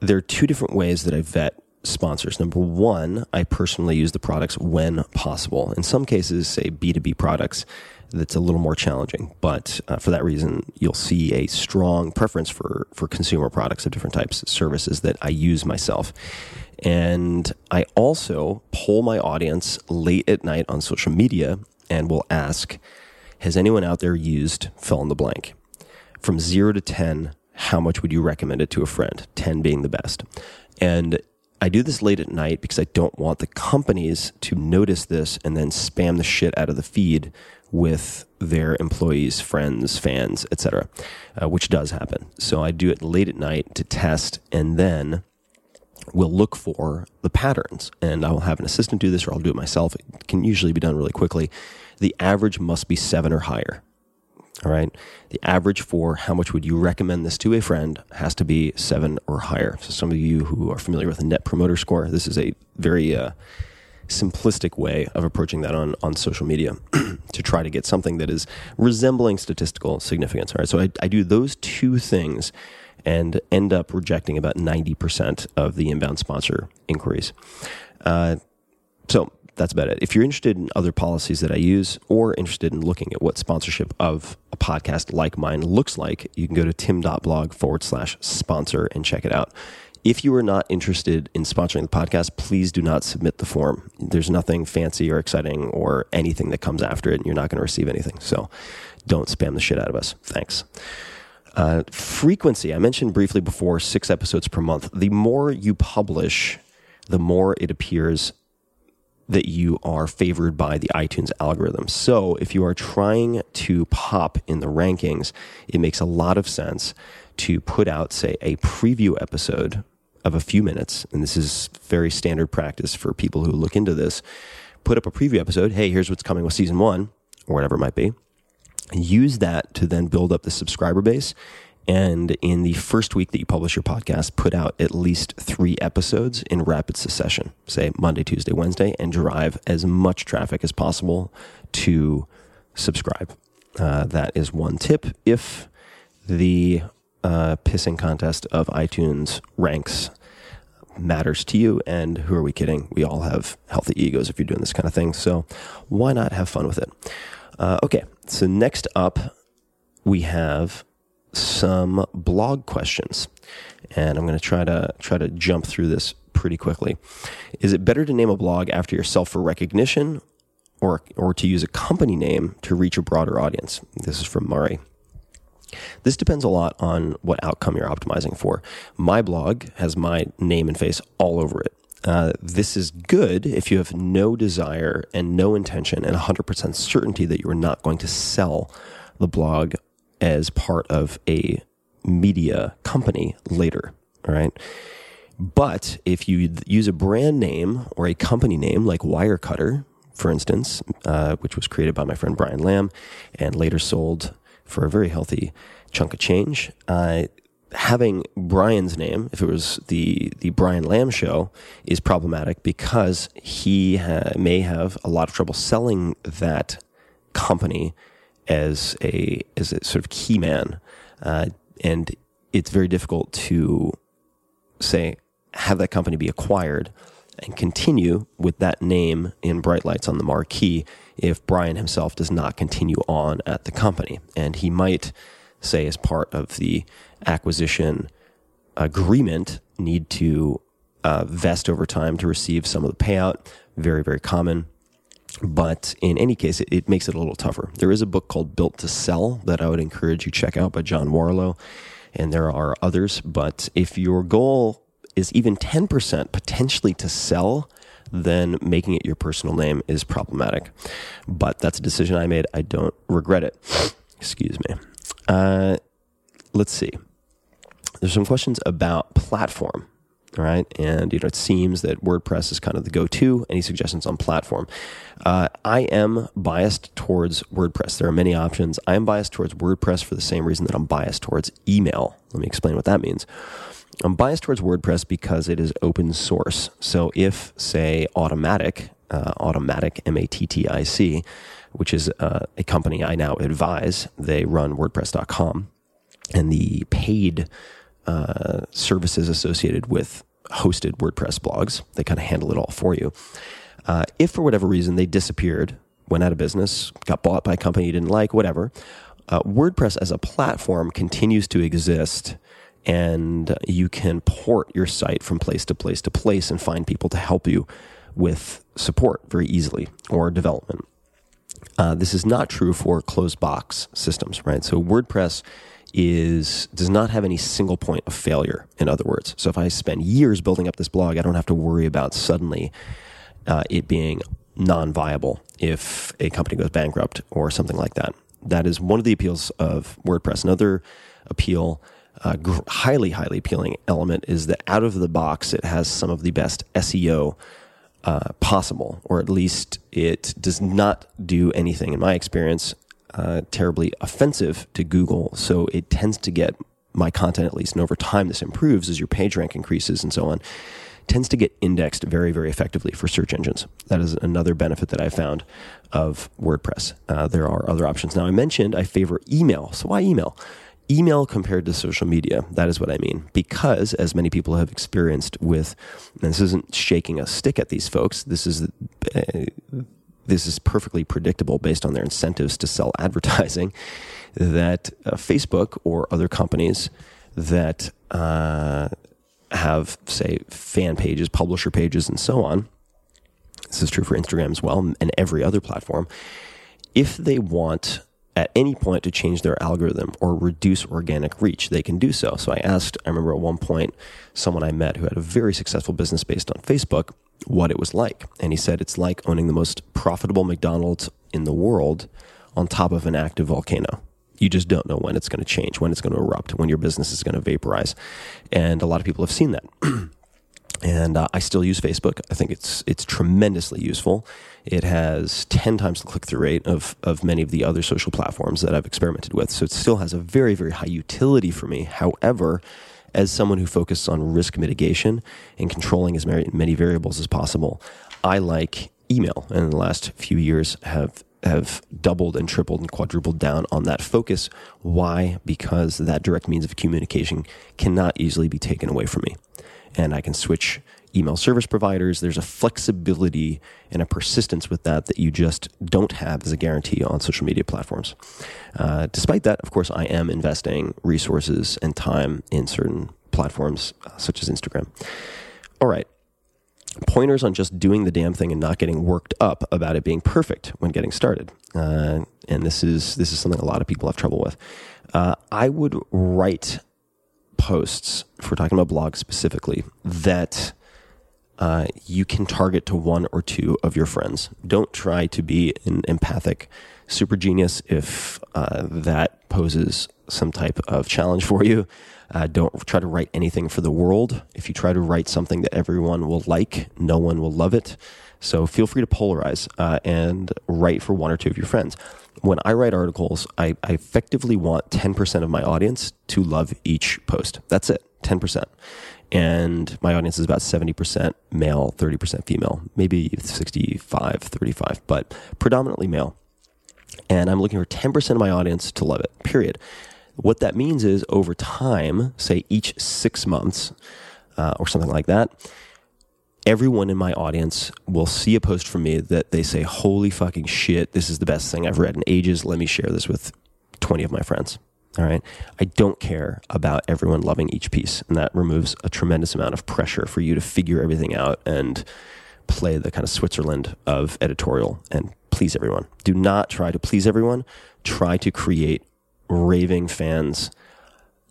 there are two different ways that I vet sponsors. Number one, I personally use the products when possible. In some cases, say B2B products, that's a little more challenging. But uh, for that reason, you'll see a strong preference for, for consumer products of different types, of services that I use myself. And I also poll my audience late at night on social media and will ask, has anyone out there used fill in the blank? From zero to 10, how much would you recommend it to a friend? 10 being the best. And I do this late at night because I don't want the companies to notice this and then spam the shit out of the feed with their employees, friends, fans, etc., uh, which does happen. So I do it late at night to test and then we'll look for the patterns. And I will have an assistant do this or I'll do it myself. It can usually be done really quickly. The average must be seven or higher. All right. The average for how much would you recommend this to a friend has to be seven or higher. So, some of you who are familiar with the net promoter score, this is a very uh, simplistic way of approaching that on, on social media to try to get something that is resembling statistical significance. All right. So, I, I do those two things and end up rejecting about 90% of the inbound sponsor inquiries. Uh, so, that's about it. If you're interested in other policies that I use or interested in looking at what sponsorship of a podcast like mine looks like, you can go to tim.blog forward slash sponsor and check it out. If you are not interested in sponsoring the podcast, please do not submit the form. There's nothing fancy or exciting or anything that comes after it, and you're not going to receive anything. So don't spam the shit out of us. Thanks. Uh, frequency, I mentioned briefly before, six episodes per month. The more you publish, the more it appears that you are favored by the iTunes algorithm. So if you are trying to pop in the rankings, it makes a lot of sense to put out, say, a preview episode of a few minutes. And this is very standard practice for people who look into this. Put up a preview episode. Hey, here's what's coming with season one, or whatever it might be. Use that to then build up the subscriber base and in the first week that you publish your podcast, put out at least three episodes in rapid succession, say Monday, Tuesday, Wednesday, and drive as much traffic as possible to subscribe. Uh, that is one tip. If the uh, pissing contest of iTunes ranks matters to you, and who are we kidding? We all have healthy egos if you're doing this kind of thing. So why not have fun with it? Uh, okay, so next up, we have some blog questions, and I'm going to try to try to jump through this pretty quickly. Is it better to name a blog after yourself for recognition, or or to use a company name to reach a broader audience? This is from Murray. This depends a lot on what outcome you're optimizing for. My blog has my name and face all over it. Uh, this is good if you have no desire and no intention and 100% certainty that you are not going to sell the blog as part of a media company later. All right. But if you use a brand name or a company name like Wirecutter, for instance, uh, which was created by my friend Brian Lam and later sold for a very healthy chunk of change, uh, having Brian's name, if it was the the Brian Lam show, is problematic because he ha- may have a lot of trouble selling that company as a as a sort of key man, uh, and it's very difficult to say have that company be acquired and continue with that name in bright lights on the marquee if Brian himself does not continue on at the company, and he might say as part of the acquisition agreement need to uh, vest over time to receive some of the payout. Very very common But in any case, it, it makes it a little tougher. There is a book called Built to Sell that I would encourage you check out by John Warrillow, and there are others. But if your goal is even 10% potentially to sell, then making it your personal name is problematic. But that's a decision I made. I don't regret it. Excuse me. Uh, let's see. There's some questions about platform. All right. And, you know, it seems that WordPress is kind of the go to. Any suggestions on platform? Uh, I am biased towards WordPress. There are many options. I am biased towards WordPress for the same reason that I'm biased towards email. Let me explain what that means. I'm biased towards WordPress because it is open source. So if, say, Automatic, uh, Automattic, M A T T I C, which is uh, a company I now advise, they run WordPress.com, and the paid uh, services associated with hosted WordPress blogs, they kind of handle it all for you. Uh, if for whatever reason they disappeared, went out of business, got bought by a company you didn't like, whatever, uh, WordPress as a platform continues to exist and you can port your site from place to place to place and find people to help you with support very easily or development. Uh, this is not true for closed box systems, right? So WordPress is does not have any single point of failure. In other words, so if I spend years building up this blog, I don't have to worry about suddenly uh, it being non-viable if a company goes bankrupt or something like that. That is one of the appeals of WordPress. Another appeal uh, gr- highly, highly appealing element is that out of the box, it has some of the best SEO uh, possible, or at least it does not do anything, in my experience, uh, terribly offensive to Google. So it tends to get my content, at least, and over time, this improves as your page rank increases and so on. Tends to get indexed very, very effectively for search engines. That is another benefit that I found of WordPress. Uh, there are other options. Now, I mentioned I favor email. So, why email? email compared to social media. That is what I mean. Because, as many people have experienced with, and this isn't shaking a stick at these folks, this is. Uh, this is perfectly predictable based on their incentives to sell advertising that uh, Facebook or other companies that uh, have, say, fan pages, publisher pages, and so on. This is true for Instagram as well and every other platform. If they want at any point to change their algorithm or reduce organic reach, they can do so. So I asked, I remember at one point, someone I met who had a very successful business based on Facebook, what it was like. And he said, it's like owning the most profitable McDonald's in the world on top of an active volcano. You just don't know when it's going to change, when it's going to erupt, when your business is going to vaporize. And a lot of people have seen that. and uh, I still use Facebook. I think it's it's tremendously useful. It has ten times the click through rate of of many of the other social platforms that I've experimented with. So it still has a very very high utility for me. However, as someone who focuses on risk mitigation and controlling as many, variables as possible, I like email. And in the last few years have have doubled and tripled and quadrupled down on that focus. Why? Because that direct means of communication cannot easily be taken away from me and I can switch email service providers. There's a flexibility and a persistence with that that you just don't have as a guarantee on social media platforms. Uh, despite that, of course, I am investing resources and time in certain platforms uh, such as Instagram. All right. Pointers on just doing the damn thing and not getting worked up about it being perfect when getting started. Uh, and this is this is something a lot of people have trouble with. Uh, I would write posts, if we're talking about blogs specifically, that uh, you can target to one or two of your friends. Don't try to be an empathic super genius if uh, that poses some type of challenge for you. Uh, don't try to write anything for the world. If you try to write something that everyone will like, no one will love it. So feel free to polarize uh, and write for one or two of your friends when I write articles, I, I effectively want 10% of my audience to love each post. That's it, 10%. And my audience is about 70% male, 30% female, maybe 65, 35, but predominantly male. And I'm looking for 10% of my audience to love it, period. What that means is over time, say each six months uh, or something like that, everyone in my audience will see a post from me that they say, Holy fucking shit, this is the best thing I've read in ages. Let me share this with 20 of my friends. All right. I don't care about everyone loving each piece. And that removes a tremendous amount of pressure for you to figure everything out and play the kind of Switzerland of editorial and please everyone. Do not try to please everyone. Try to create raving fans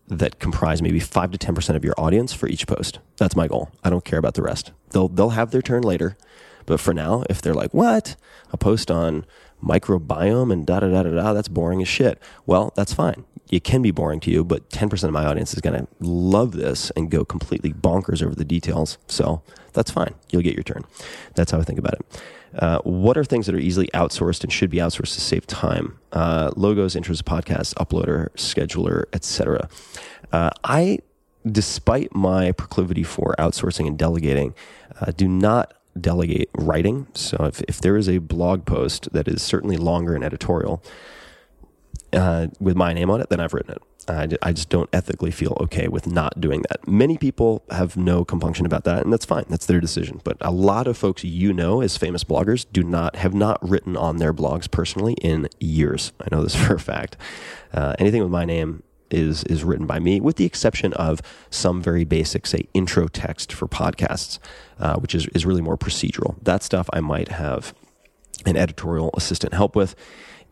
that comprise maybe five to ten percent of your audience for each post. That's my goal. I don't care about the rest. They'll they'll have their turn later, but for now, if they're like, "What? A post on microbiome and da da da da da, that's boring as shit." Well, that's fine. It can be boring to you, but ten percent of my audience is going to love this and go completely bonkers over the details. So that's fine. You'll get your turn. That's how I think about it. Uh, what are things that are easily outsourced and should be outsourced to save time? Uh, logos, intros, podcasts, uploader, scheduler, etc. Uh, I, despite my proclivity for outsourcing and delegating, uh, do not delegate writing. So if, if there is a blog post that is certainly longer and editorial uh, with my name on it, then I've written it. I, I just don't ethically feel okay with not doing that. Many people have no compunction about that, and that's fine. That's their decision. But a lot of folks you know as famous bloggers do not have not written on their blogs personally in years. I know this for a fact. Uh, anything with my name is is written by me, with the exception of some very basic, say, intro text for podcasts, uh, which is is really more procedural. That stuff I might have an editorial assistant help with.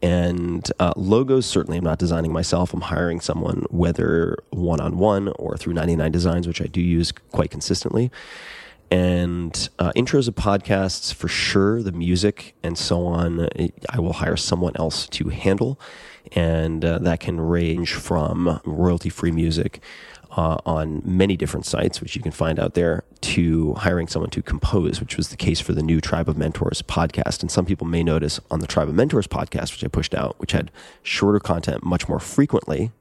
And uh, logos, certainly, I'm not designing myself. I'm hiring someone, whether one on one or through 99 Designs, which I do use quite consistently. And uh, intros of podcasts, for sure, the music and so on, I will hire someone else to handle. And uh, that can range from royalty free music uh, on many different sites, which you can find out there, to hiring someone to compose, which was the case for the new Tribe of Mentors podcast. And some people may notice on the Tribe of Mentors podcast, which I pushed out, which had shorter content much more frequently,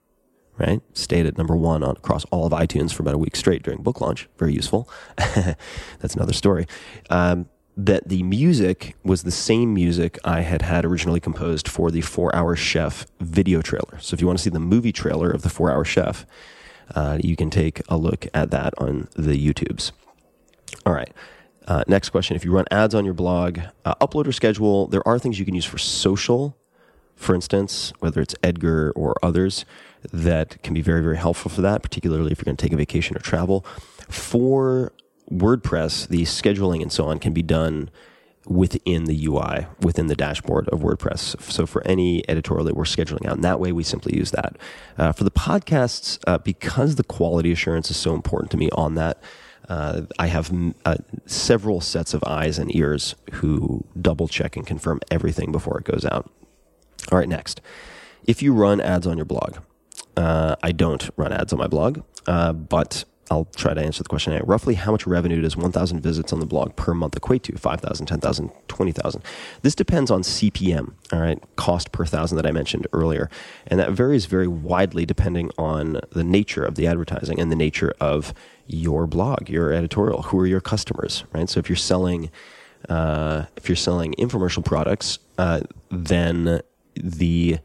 right? Stayed at number one on across all of iTunes for about a week straight during book launch. Very useful. That's another story. Um, that the music was the same music I had had originally composed for the Four Hour Chef video trailer. So if you want to see the movie trailer of the Four Hour Chef, uh, you can take a look at that on the YouTubes. All right. Uh, next question. If you run ads on your blog, uh, upload or schedule, there are things you can use for social, for instance, whether it's Edgar or others, that can be very, very helpful for that, particularly if you're going to take a vacation or travel. For WordPress, the scheduling and so on can be done within the UI, within the dashboard of WordPress. So for any editorial that we're scheduling out, and that way we simply use that. Uh, for the podcasts, uh, because the quality assurance is so important to me on that, uh, I have uh, several sets of eyes and ears who double check and confirm everything before it goes out. All right, next. If you run ads on your blog, uh, I don't run ads on my blog, uh, but I'll try to answer the question. Roughly how much revenue does 1,000 visits on the blog per month equate to? 5,000, 10,000, 20,000. This depends on CPM, all right, cost per thousand that I mentioned earlier. And that varies very widely depending on the nature of the advertising and the nature of your blog, your editorial. Who are your customers, right? So if you're selling, uh, if you're selling infomercial products, uh, then the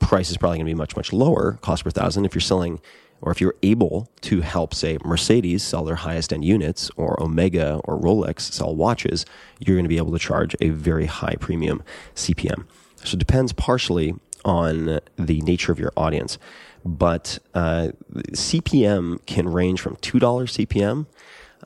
price is probably going to be much, much lower cost per thousand. If you're selling or if you're able to help, say, Mercedes sell their highest end units, or Omega or Rolex sell watches, you're going to be able to charge a very high premium CPM. So it depends partially on the nature of your audience, but uh, CPM can range from $2 CPM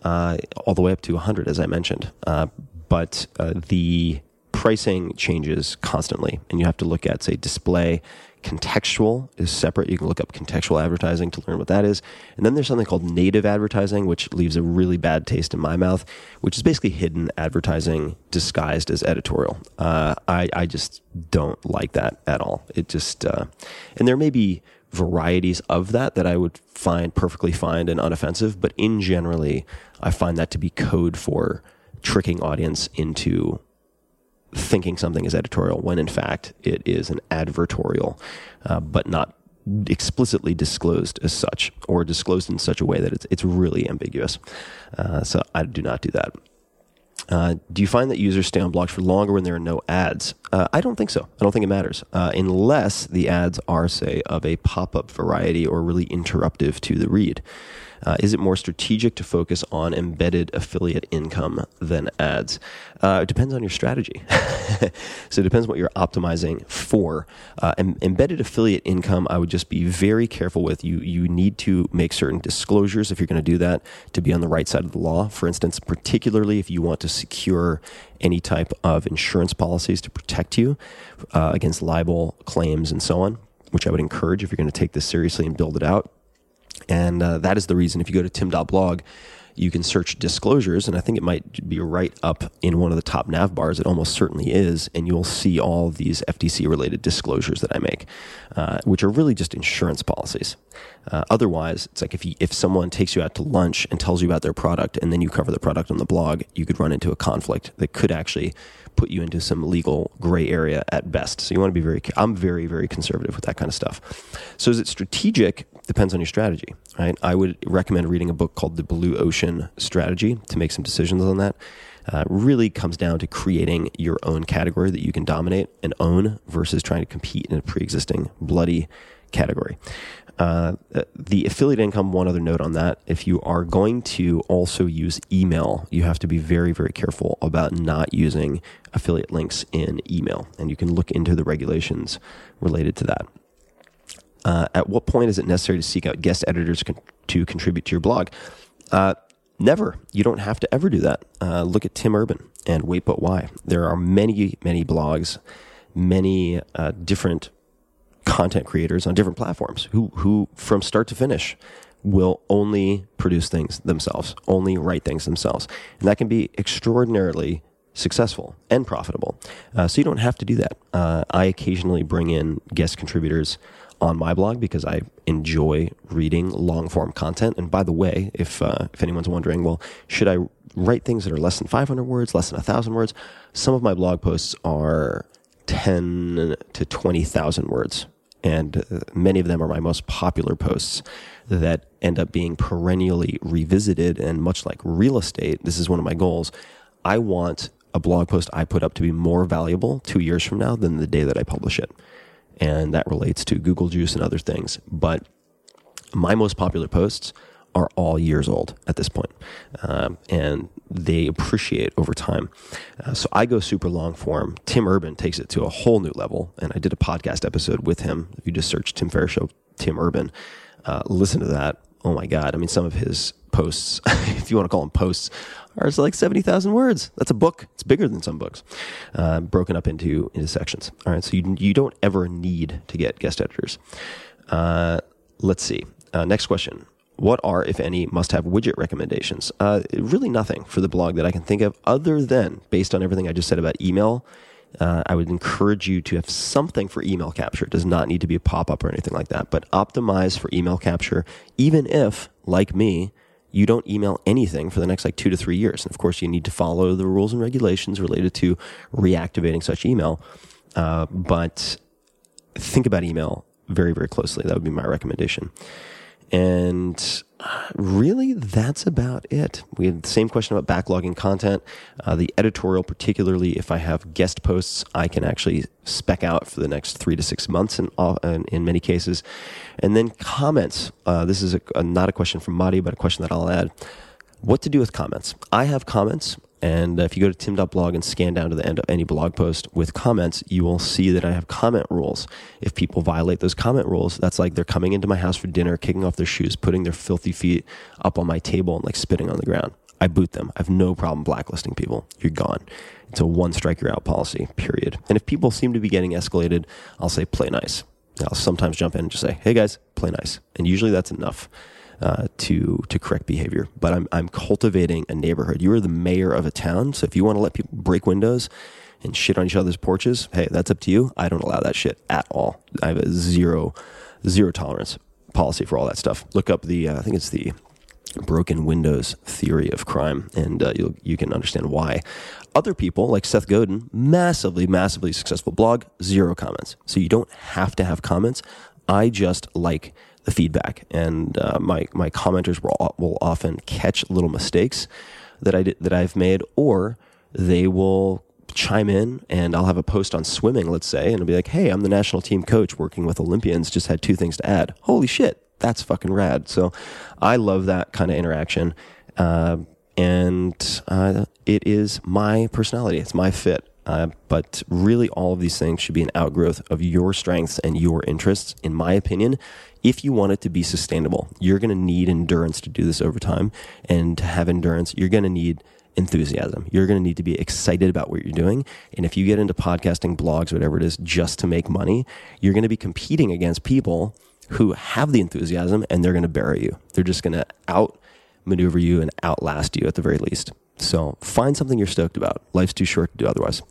uh, all the way up to 100 as I mentioned. Uh, but uh, the pricing changes constantly, and you have to look at, say, display Contextual is separate. You can look up contextual advertising to learn what that is. And then there's something called native advertising, which leaves a really bad taste in my mouth, which is basically hidden advertising disguised as editorial. Uh, I, I just don't like that at all. It just, uh, and there may be varieties of that that I would find perfectly fine and unoffensive, but in generally, I find that to be code for tricking audience into thinking something is editorial when in fact it is an advertorial, uh, but not explicitly disclosed as such or disclosed in such a way that it's, it's really ambiguous. Uh, so I do not do that. Uh, do you find that users stay on blogs for longer when there are no ads? Uh, I don't think so. I don't think it matters uh, unless the ads are, say, of a pop up variety or really interruptive to the read. Uh, is it more strategic to focus on embedded affiliate income than ads? Uh, it depends on your strategy. so it depends what you're optimizing for. Uh, em- embedded affiliate income, I would just be very careful with. You you need to make certain disclosures if you're going to do that to be on the right side of the law. For instance, particularly if you want to secure any type of insurance policies to protect you uh, against libel claims and so on, which I would encourage if you're going to take this seriously and build it out. And uh, that is the reason if you go to tim.blog, you can search disclosures, and I think it might be right up in one of the top nav bars. It almost certainly is, and you'll see all these FTC related disclosures that I make, uh, which are really just insurance policies. Uh, otherwise, it's like if you, if someone takes you out to lunch and tells you about their product, and then you cover the product on the blog, you could run into a conflict that could actually put you into some legal gray area at best. So you want to be very. I'm very very conservative with that kind of stuff. So is it strategic? Depends on your strategy, right? I would recommend reading a book called The Blue Ocean Strategy to make some decisions on that. Uh, really comes down to creating your own category that you can dominate and own versus trying to compete in a pre-existing bloody category. Uh, the affiliate income, one other note on that. If you are going to also use email, you have to be very, very careful about not using affiliate links in email. And you can look into the regulations related to that. Uh, at what point is it necessary to seek out guest editors con- to contribute to your blog? Uh, never. You don't have to ever do that. Uh, look at Tim Urban and Wait But Why. There are many, many blogs, many uh, different content creators on different platforms who, who from start to finish, will only produce things themselves, only write things themselves. And that can be extraordinarily successful and profitable. Uh, so you don't have to do that. Uh, I occasionally bring in guest contributors on my blog because I enjoy reading long form content. And by the way, if uh, if anyone's wondering, well, should I write things that are less than 500 words, less than 1,000 words? Some of my blog posts are 10 to 20,000 words. And uh, many of them are my most popular posts that end up being perennially revisited. And much like real estate, this is one of my goals. I want a blog post I put up to be more valuable two years from now than the day that I publish it and that relates to Google Juice and other things. But my most popular posts are all years old at this point, um, and they appreciate over time. Uh, so I go super long form. Tim Urban takes it to a whole new level, and I did a podcast episode with him. If you just search Tim Ferriss Show, Tim Urban, uh, listen to that. Oh my God! I mean, some of his posts, if you want to call them posts, are like 70,000 words. That's a book. It's bigger than some books, uh, broken up into, into sections. All right. So you, you don't ever need to get guest editors. Uh, let's see. Uh, next question. What are, if any, must have widget recommendations? Uh, really nothing for the blog that I can think of other than based on everything I just said about email. Uh, I would encourage you to have something for email capture. It does not need to be a pop up or anything like that, but optimize for email capture, even if, like me, you don't email anything for the next like two to three years. And of course, you need to follow the rules and regulations related to reactivating such email. Uh, but think about email very, very closely. That would be my recommendation. And really, that's about it. We had the same question about backlogging content. Uh, the editorial, particularly if I have guest posts, I can actually spec out for the next three to six months in, uh, in many cases. And then comments. Uh, this is a, a, not a question from Madi, but a question that I'll add. What to do with comments? I have comments. And if you go to tim.blog and scan down to the end of any blog post with comments, you will see that I have comment rules. If people violate those comment rules, that's like they're coming into my house for dinner, kicking off their shoes, putting their filthy feet up on my table and like spitting on the ground. I boot them. I have no problem blacklisting people. You're gone. It's a one strike you're out policy, period. And if people seem to be getting escalated, I'll say play nice. I'll sometimes jump in and just say, hey guys, play nice. And usually that's enough uh, to to correct behavior. But I'm I'm cultivating a neighborhood. You are the mayor of a town, so if you want to let people break windows and shit on each other's porches, hey, that's up to you. I don't allow that shit at all. I have a zero zero tolerance policy for all that stuff. Look up the uh, I think it's the broken windows theory of crime, and uh, you you can understand why. Other people like Seth Godin, massively, massively successful blog, zero comments. So you don't have to have comments. I just like the feedback, and uh, my my commenters will will often catch little mistakes that I did, that I've made, or they will chime in and I'll have a post on swimming, let's say, and it'll be like, "Hey, I'm the national team coach working with Olympians. Just had two things to add. Holy shit, that's fucking rad!" So I love that kind of interaction. Uh, and uh, it is my personality. It's my fit. Uh, but really, all of these things should be an outgrowth of your strengths and your interests, in my opinion. If you want it to be sustainable, you're going to need endurance to do this over time. And to have endurance, you're going to need enthusiasm. You're going to need to be excited about what you're doing. And if you get into podcasting, blogs, whatever it is, just to make money, you're going to be competing against people who have the enthusiasm and they're going to bury you. They're just going to outmaneuver you and outlast you at the very least. So find something you're stoked about. Life's too short to do otherwise.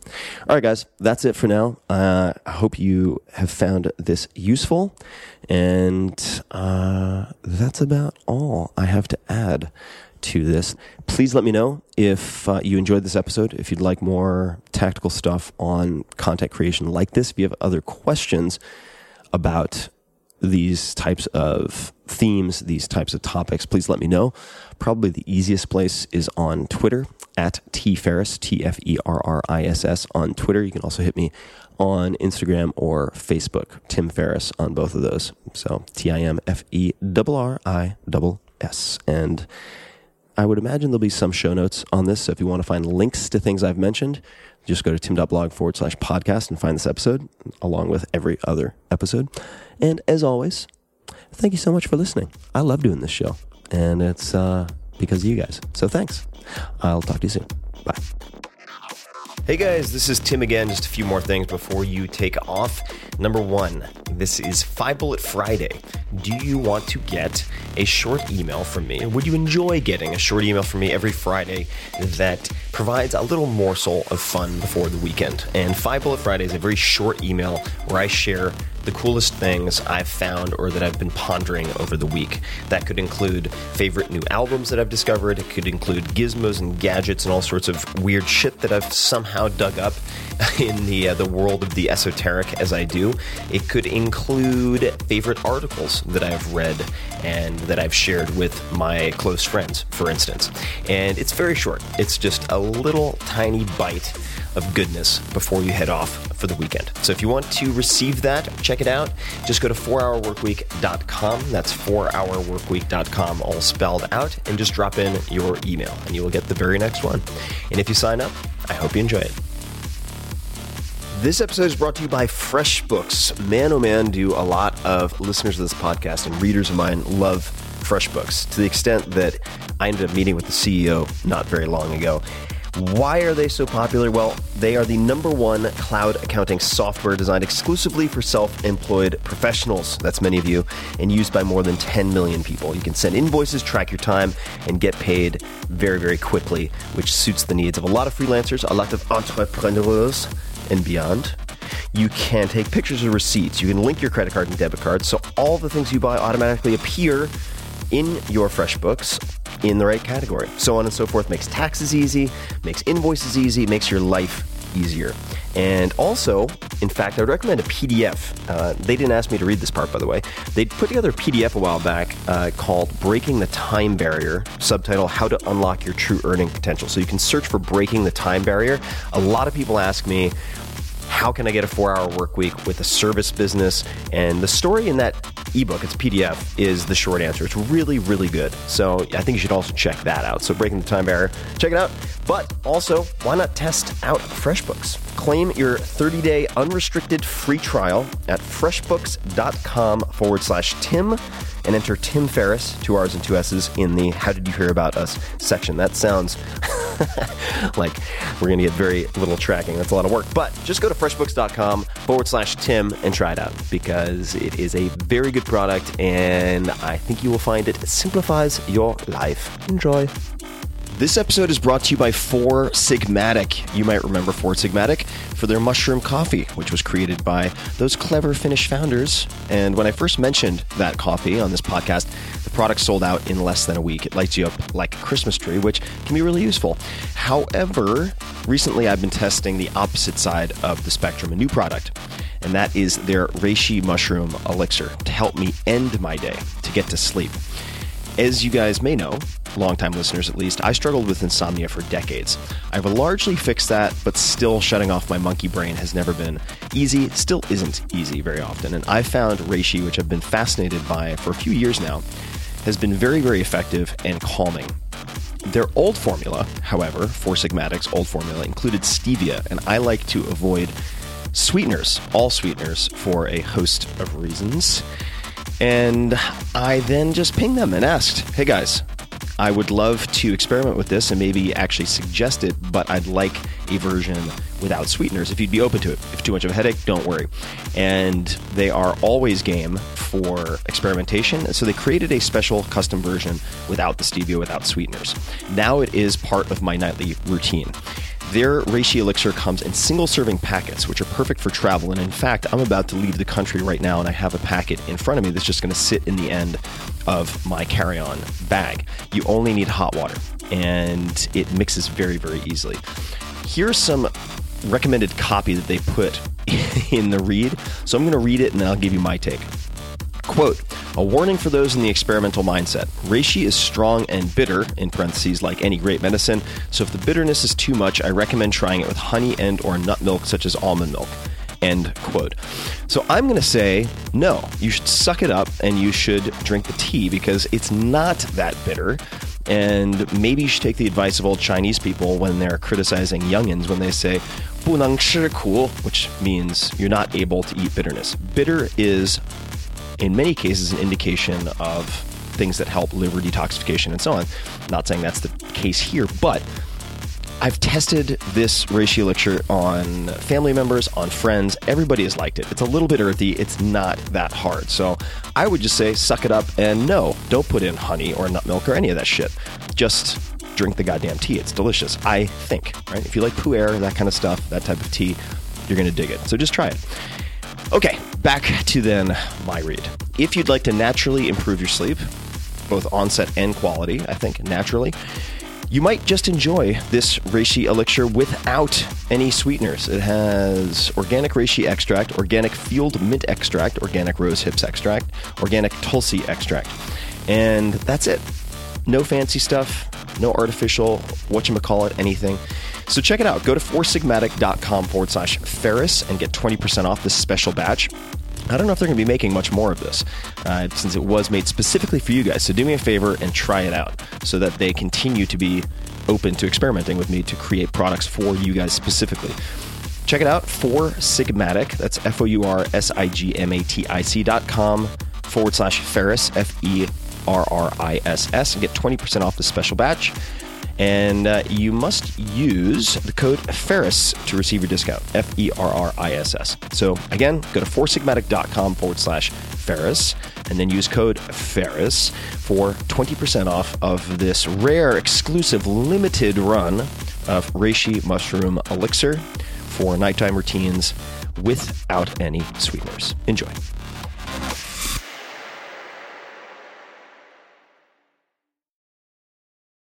All right, guys, that's it for now. Uh, I hope you have found this useful. And uh, that's about all I have to add to this. Please let me know if uh, you enjoyed this episode, if you'd like more tactical stuff on content creation like this, if you have other questions about these types of themes, these types of topics, please let me know. Probably the easiest place is on Twitter at T Ferriss, T F E R R I S S on Twitter. You can also hit me on Instagram or Facebook, Tim Ferriss on both of those. So T I M F E R R I S. And I would imagine there'll be some show notes on this. So if you want to find links to things I've mentioned, just go to tim.blog forward slash podcast and find this episode along with every other episode. And as always, thank you so much for listening. I love doing this show, and it's uh, because of you guys. So thanks. I'll talk to you soon. Bye. Hey guys, this is Tim again. Just a few more things before you take off. Number one, this is Five Bullet Friday. Do you want to get a short email from me? Would you enjoy getting a short email from me every Friday that provides a little morsel of fun before the weekend? And Five Bullet Friday is a very short email where I share the coolest things I've found or that I've been pondering over the week. That could include favorite new albums that I've discovered, it could include gizmos and gadgets and all sorts of weird shit that I've somehow dug up in the uh, the world of the esoteric as I do. It could include favorite articles that I've read and that I've shared with my close friends, for instance. And it's very short. It's just a little tiny bite of goodness before you head off for the weekend. So if you want to receive that, check it out. Just go to 4hourworkweek.com. That's 4hourworkweek.com, all spelled out, and just drop in your email, and you will get the very next one. And if you sign up, I hope you enjoy it. This episode is brought to you by FreshBooks. Man, oh man, do a lot of listeners of this podcast and readers of mine love FreshBooks to the extent that I ended up meeting with the CEO not very long ago. Why are they so popular? Well, they are the number one cloud accounting software designed exclusively for self employed professionals. That's many of you, and used by more than 10 million people. You can send invoices, track your time, and get paid very, very quickly, which suits the needs of a lot of freelancers, a lot of entrepreneurs, and beyond. You can take pictures of receipts. You can link your credit card and debit card, so all the things you buy automatically appear in your FreshBooks in the right category. So on and so forth makes taxes easy, makes invoices easy, makes your life easier. And also, in fact, I would recommend a PDF. Uh, they didn't ask me to read this part, by the way. They put together a PDF a while back uh, called Breaking the Time Barrier, subtitle How to Unlock Your True Earning Potential. So you can search for Breaking the Time Barrier. A lot of people ask me, how can I get a four hour work week with a service business? And the story in that ebook, it's PDF, is the short answer. It's really, really good. So I think you should also check that out. So Breaking the Time Barrier, check it out. But also, why not test out FreshBooks? Claim your 30 day unrestricted free trial at freshbooks.com forward slash Tim and enter Tim Ferriss, two R's and two S's, in the How Did You Hear About Us section. That sounds like we're going to get very little tracking. That's a lot of work. But just go to freshbooks.com forward slash Tim and try it out because it is a very good product and I think you will find it simplifies your life. Enjoy. This episode is brought to you by Four Sigmatic. You might remember Four Sigmatic for their mushroom coffee, which was created by those clever Finnish founders. And when I first mentioned that coffee on this podcast, the product sold out in less than a week. It lights you up like a Christmas tree, which can be really useful. However, recently I've been testing the opposite side of the spectrum, a new product and that is their reishi mushroom elixir to help me end my day to get to sleep. As you guys may know, longtime listeners at least, I struggled with insomnia for decades. I've largely fixed that, but still shutting off my monkey brain has never been easy, still isn't easy very often. And I found reishi, which I've been fascinated by for a few years now, has been very, very effective and calming. Their old formula, however, Four Sigmatic's old formula, included stevia, and I like to avoid sweeteners, all sweeteners, for a host of reasons. And I then just pinged them and asked, hey guys, I would love to experiment with this and maybe actually suggest it, but I'd like a version without sweeteners if you'd be open to it. If too much of a headache, don't worry. And they are always game for experimentation. So they created a special custom version without the stevia, without sweeteners. Now it is part of my nightly routine. Their reishi elixir comes in single serving packets, which are perfect for travel. And in fact, I'm about to leave the country right now, and I have a packet in front of me that's just going to sit in the end of my carry on bag. You only need hot water, and it mixes very, very easily. Here's some recommended copy that they put in the read. So I'm going to read it and then I'll give you my take. Quote, a warning for those in the experimental mindset. Reishi is strong and bitter, in parentheses, like any great medicine, so if the bitterness is too much, I recommend trying it with honey and or nut milk, such as almond milk. End quote. So I'm going to say no. You should suck it up and you should drink the tea because it's not that bitter. And maybe you should take the advice of old Chinese people when they're criticizing youngins when they say 不能吃苦, which means you're not able to eat bitterness. Bitter is in many cases, an indication of things that help liver detoxification and so on. Not saying that's the case here, but I've tested this reishi elixir on family members, on friends. Everybody has liked it. It's a little bit earthy. It's not that hard. So I would just say suck it up and no, don't put in honey or nut milk or any of that shit. Just drink the goddamn tea. It's delicious. I think, right? If you like pu'er, that kind of stuff, that type of tea, you're to dig it. So just try it. Okay, back to then my read. If you'd like to naturally improve your sleep, both onset and quality, I think naturally, you might just enjoy this reishi elixir without any sweeteners. It has organic reishi extract, organic field mint extract, organic rose hips extract, organic tulsi extract. And that's it. No fancy stuff, no artificial, whatchamacallit, anything. So check it out. Go to foursigmatic.com forward slash Ferriss and get 20% off this special batch. I don't know if they're going to be making much more of this uh, since it was made specifically for you guys. So do me a favor and try it out so that they continue to be open to experimenting with me to create products for you guys specifically. Check it out, Four Sigmatic. That's F O U R S I G M A T I C dot com forward slash Ferriss, F E R R I S S, and get 20% off the special batch. And uh, you must use the code Ferriss to receive your discount. F E R R I S S. So again, go to foursigmatic.com forward slash Ferriss and then use code Ferriss for 20% off of this rare, exclusive, limited run of Reishi Mushroom Elixir for nighttime routines without any sweeteners. Enjoy.